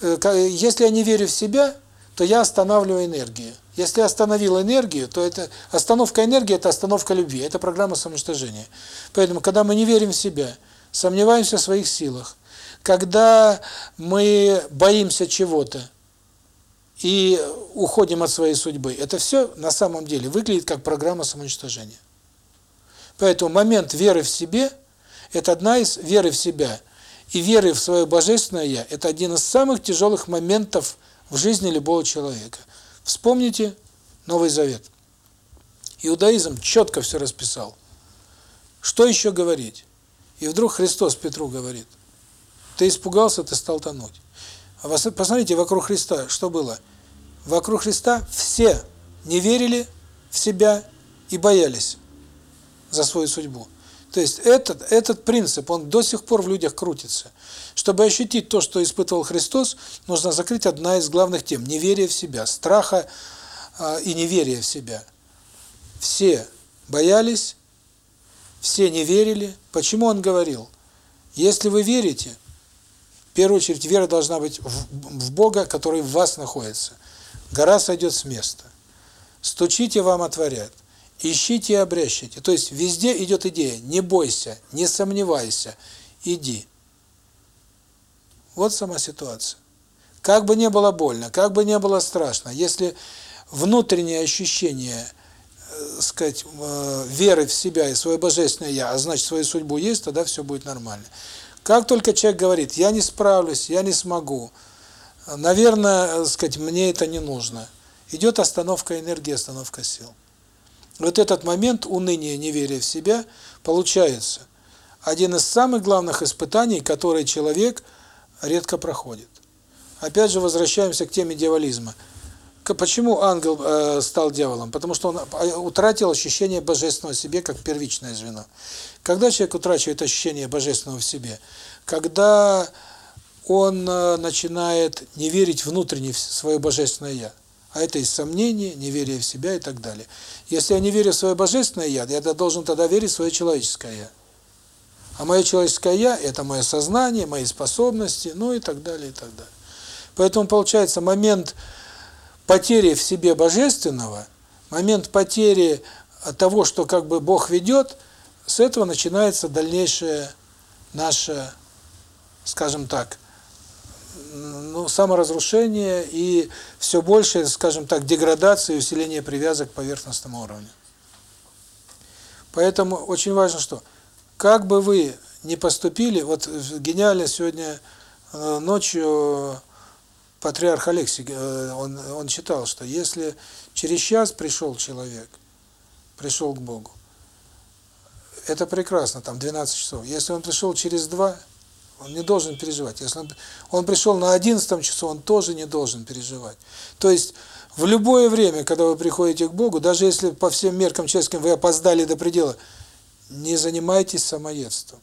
э, если я не верю в себя, то я останавливаю энергию. Если остановил энергию, то это остановка энергии – это остановка любви, это программа самоуничтожения. Поэтому, когда мы не верим в себя, сомневаемся в своих силах, когда мы боимся чего-то и уходим от своей судьбы, это все на самом деле выглядит как программа самоуничтожения. Поэтому момент веры в себе – это одна из веры в себя и веры в свое божественное я – это один из самых тяжелых моментов в жизни любого человека. Вспомните Новый Завет. Иудаизм четко все расписал. Что еще говорить? И вдруг Христос Петру говорит, ты испугался, ты стал тонуть. А посмотрите, вокруг Христа что было? Вокруг Христа все не верили в себя и боялись за свою судьбу. То есть этот, этот принцип, он до сих пор в людях крутится. Чтобы ощутить то, что испытывал Христос, нужно закрыть одна из главных тем – неверие в себя, страха э, и неверие в себя. Все боялись, все не верили. Почему он говорил? Если вы верите, в первую очередь вера должна быть в, в Бога, который в вас находится. Гора сойдет с места. Стучите, вам отворят. Ищите и обрящите. То есть везде идет идея. Не бойся, не сомневайся, иди. Вот сама ситуация. Как бы не было больно, как бы не было страшно, если внутреннее ощущение, э, сказать, э, веры в себя и свое божественное я, а значит свою судьбу есть, тогда все будет нормально. Как только человек говорит: "Я не справлюсь, я не смогу", наверное, э, сказать, мне это не нужно. Идет остановка энергии, остановка сил. Вот этот момент уныния, неверия в себя получается один из самых главных испытаний, которые человек редко проходит. Опять же возвращаемся к теме дьяволизма. Почему ангел э, стал дьяволом? Потому что он а, утратил ощущение божественного в себе как первичное звено. Когда человек утрачивает ощущение божественного в себе? Когда он э, начинает не верить внутренне в свое божественное я. А это и сомнение, неверие в себя и так далее. Если я не верю в свое божественное я, я должен тогда верить в свое человеческое я. А мое человеческое я – это мое сознание, мои способности, ну и так далее, и так далее. Поэтому получается момент потери в себе божественного, момент потери того, что как бы Бог ведет, с этого начинается дальнейшее наше, скажем так, ну, саморазрушение и все больше, скажем так, деградация и усиление привязок к поверхностному уровню. Поэтому очень важно, что как бы вы не поступили, вот гениально сегодня э, ночью патриарх Алексий, э, он, он читал, что если через час пришел человек, пришел к Богу, это прекрасно, там 12 часов. Если он пришел через два, он не должен переживать. Если он, он пришел на 11 часу, он тоже не должен переживать. То есть в любое время, когда вы приходите к Богу, даже если по всем меркам человеческим вы опоздали до предела, не занимайтесь самоедством.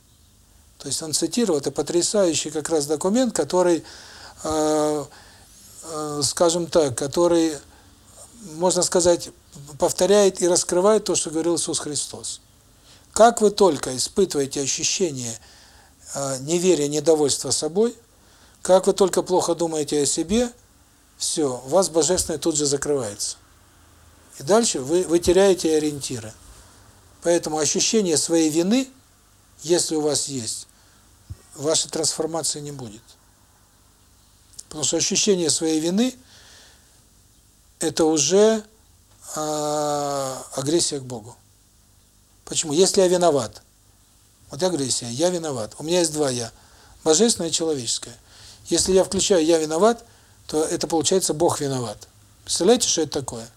То есть он цитировал, это потрясающий как раз документ, который, э, э, скажем так, который, можно сказать, повторяет и раскрывает то, что говорил Иисус Христос. Как вы только испытываете ощущение а, неверие, недовольство собой, как вы только плохо думаете о себе, все, вас божественное тут же закрывается. И дальше вы, вы теряете ориентиры. Поэтому ощущение своей вины, если у вас есть, вашей трансформации не будет. Потому что ощущение своей вины – это уже э, агрессия к Богу. Почему? Если я виноват, вот агрессия, я виноват. У меня есть два я, божественное и человеческое. Если я включаю я виноват, то это получается Бог виноват. Представляете, что это такое?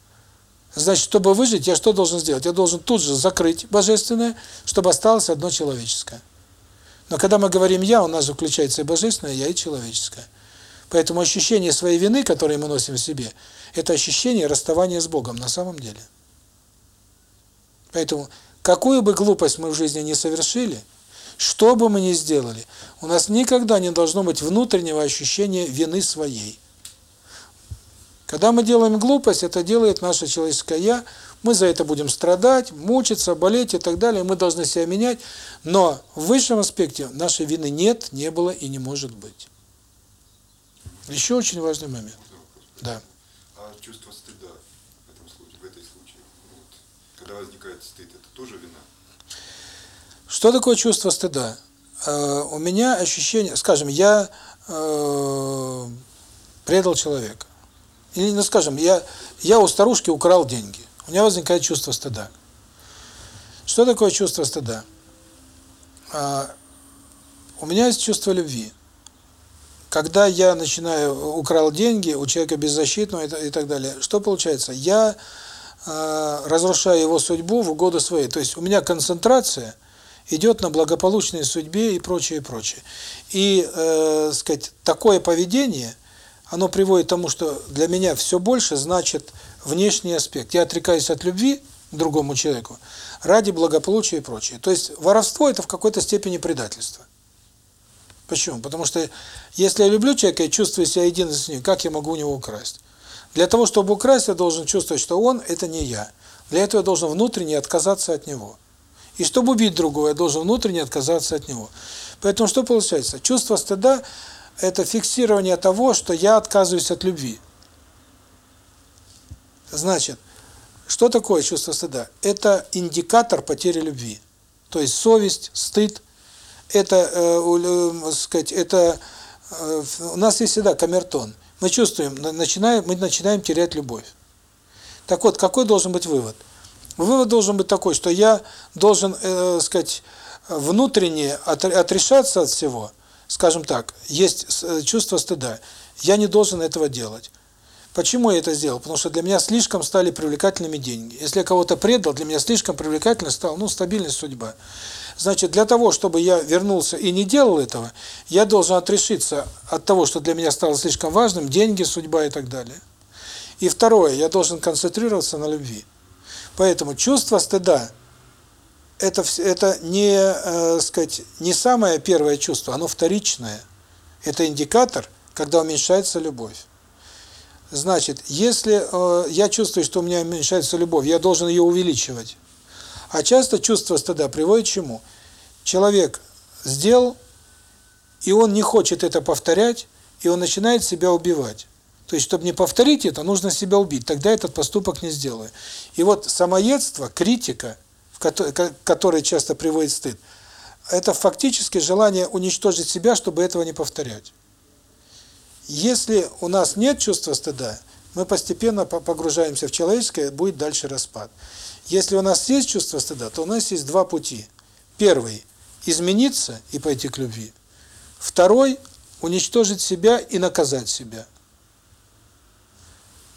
Значит, чтобы выжить, я что должен сделать? Я должен тут же закрыть божественное, чтобы осталось одно человеческое. Но когда мы говорим «я», у нас включается и божественное, «я», и человеческое. Поэтому ощущение своей вины, которое мы носим в себе, это ощущение расставания с Богом на самом деле. Поэтому Какую бы глупость мы в жизни не совершили, что бы мы ни сделали, у нас никогда не должно быть внутреннего ощущения вины своей. Когда мы делаем глупость, это делает наше человеческое «я», мы за это будем страдать, мучиться, болеть и так далее, мы должны себя менять, но в высшем аспекте нашей вины нет, не было и не может быть. Еще очень важный момент. Да. А чувство стыда в этом случае, в этой случае, вот, когда возникает стыд, это тоже вина? Что такое чувство стыда? Э, у меня ощущение, скажем, я э, предал человека. Или, ну, скажем, я, я у старушки украл деньги. У меня возникает чувство стыда. Что такое чувство стыда? А, у меня есть чувство любви. Когда я начинаю, украл деньги у человека беззащитного и, и так далее, что получается? Я э, разрушаю его судьбу в угоду своей. То есть у меня концентрация идет на благополучной судьбе и прочее, и прочее. И, э, сказать, такое поведение, оно приводит к тому, что для меня все больше значит внешний аспект. Я отрекаюсь от любви другому человеку ради благополучия и прочее. То есть воровство – это в какой-то степени предательство. Почему? Потому что если я люблю человека и чувствую себя единым с ним, как я могу у него украсть? Для того, чтобы украсть, я должен чувствовать, что он – это не я. Для этого я должен внутренне отказаться от него. И чтобы убить другого, я должен внутренне отказаться от него. Поэтому что получается? Чувство стыда – это фиксирование того, что я отказываюсь от любви. Значит, что такое чувство стыда? Это индикатор потери любви. То есть совесть, стыд – это, э, э, сказать, это э, у нас есть всегда камертон. Мы чувствуем, на- начинаем, мы начинаем терять любовь. Так вот, какой должен быть вывод? Вывод должен быть такой, что я должен, э, сказать, внутренне от, отрешаться от всего. Скажем так, есть э, чувство стыда. Я не должен этого делать. Почему я это сделал? Потому что для меня слишком стали привлекательными деньги. Если я кого-то предал, для меня слишком привлекательно стал, ну, стабильность судьба. Значит, для того, чтобы я вернулся и не делал этого, я должен отрешиться от того, что для меня стало слишком важным, деньги, судьба и так далее. И второе, я должен концентрироваться на любви. Поэтому чувство стыда это это не, э, сказать, не самое первое чувство, оно вторичное. Это индикатор, когда уменьшается любовь. Значит, если э, я чувствую, что у меня уменьшается любовь, я должен ее увеличивать. А часто чувство стыда приводит к чему? Человек сделал, и он не хочет это повторять, и он начинает себя убивать. То есть, чтобы не повторить это, нужно себя убить, тогда этот поступок не сделаю. И вот самоедство, критика, к которой часто приводит стыд, это фактически желание уничтожить себя, чтобы этого не повторять. Если у нас нет чувства стыда, мы постепенно по- погружаемся в человеческое, будет дальше распад. Если у нас есть чувство стыда, то у нас есть два пути. Первый – измениться и пойти к любви. Второй – уничтожить себя и наказать себя.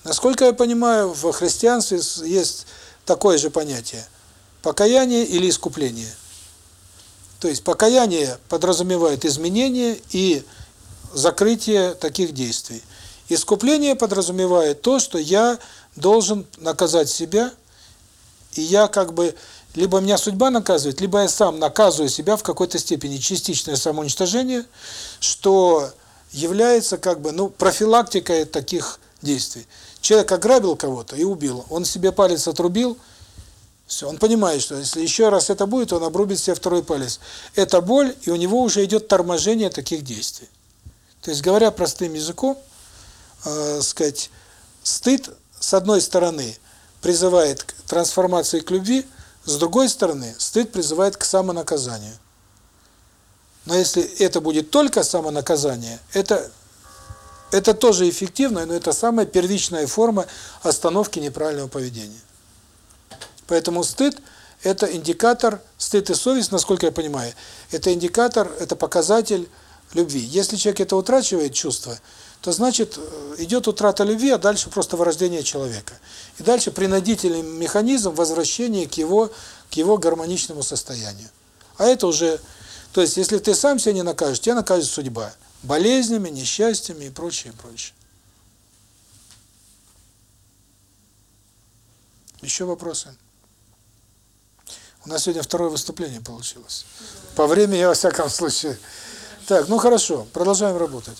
Насколько я понимаю, в христианстве есть такое же понятие – покаяние или искупление. То есть покаяние подразумевает изменение и закрытие таких действий. Искупление подразумевает то, что я должен наказать себя, и я как бы либо меня судьба наказывает, либо я сам наказываю себя в какой-то степени частичное самоуничтожение, что является как бы ну профилактикой таких действий. Человек ограбил кого-то и убил, он себе палец отрубил, все, он понимает, что если еще раз это будет, он обрубит себе второй палец. Это боль, и у него уже идет торможение таких действий. То есть, говоря простым языком, э, сказать, стыд, с одной стороны, призывает к трансформации к любви, с другой стороны, стыд призывает к самонаказанию. Но если это будет только самонаказание, это, это тоже эффективно, но это самая первичная форма остановки неправильного поведения. Поэтому стыд – это индикатор, стыд и совесть, насколько я понимаю, это индикатор, это показатель любви. Если человек это утрачивает чувство, то значит э, идет утрата любви, а дальше просто вырождение человека. И дальше принудительный механизм возвращения к его, к его гармоничному состоянию. А это уже, то есть если ты сам себя не накажешь, тебя накажет судьба. Болезнями, несчастьями и прочее, прочее. Еще вопросы? У нас сегодня второе выступление получилось. По времени, во всяком случае. Так, ну хорошо, продолжаем работать.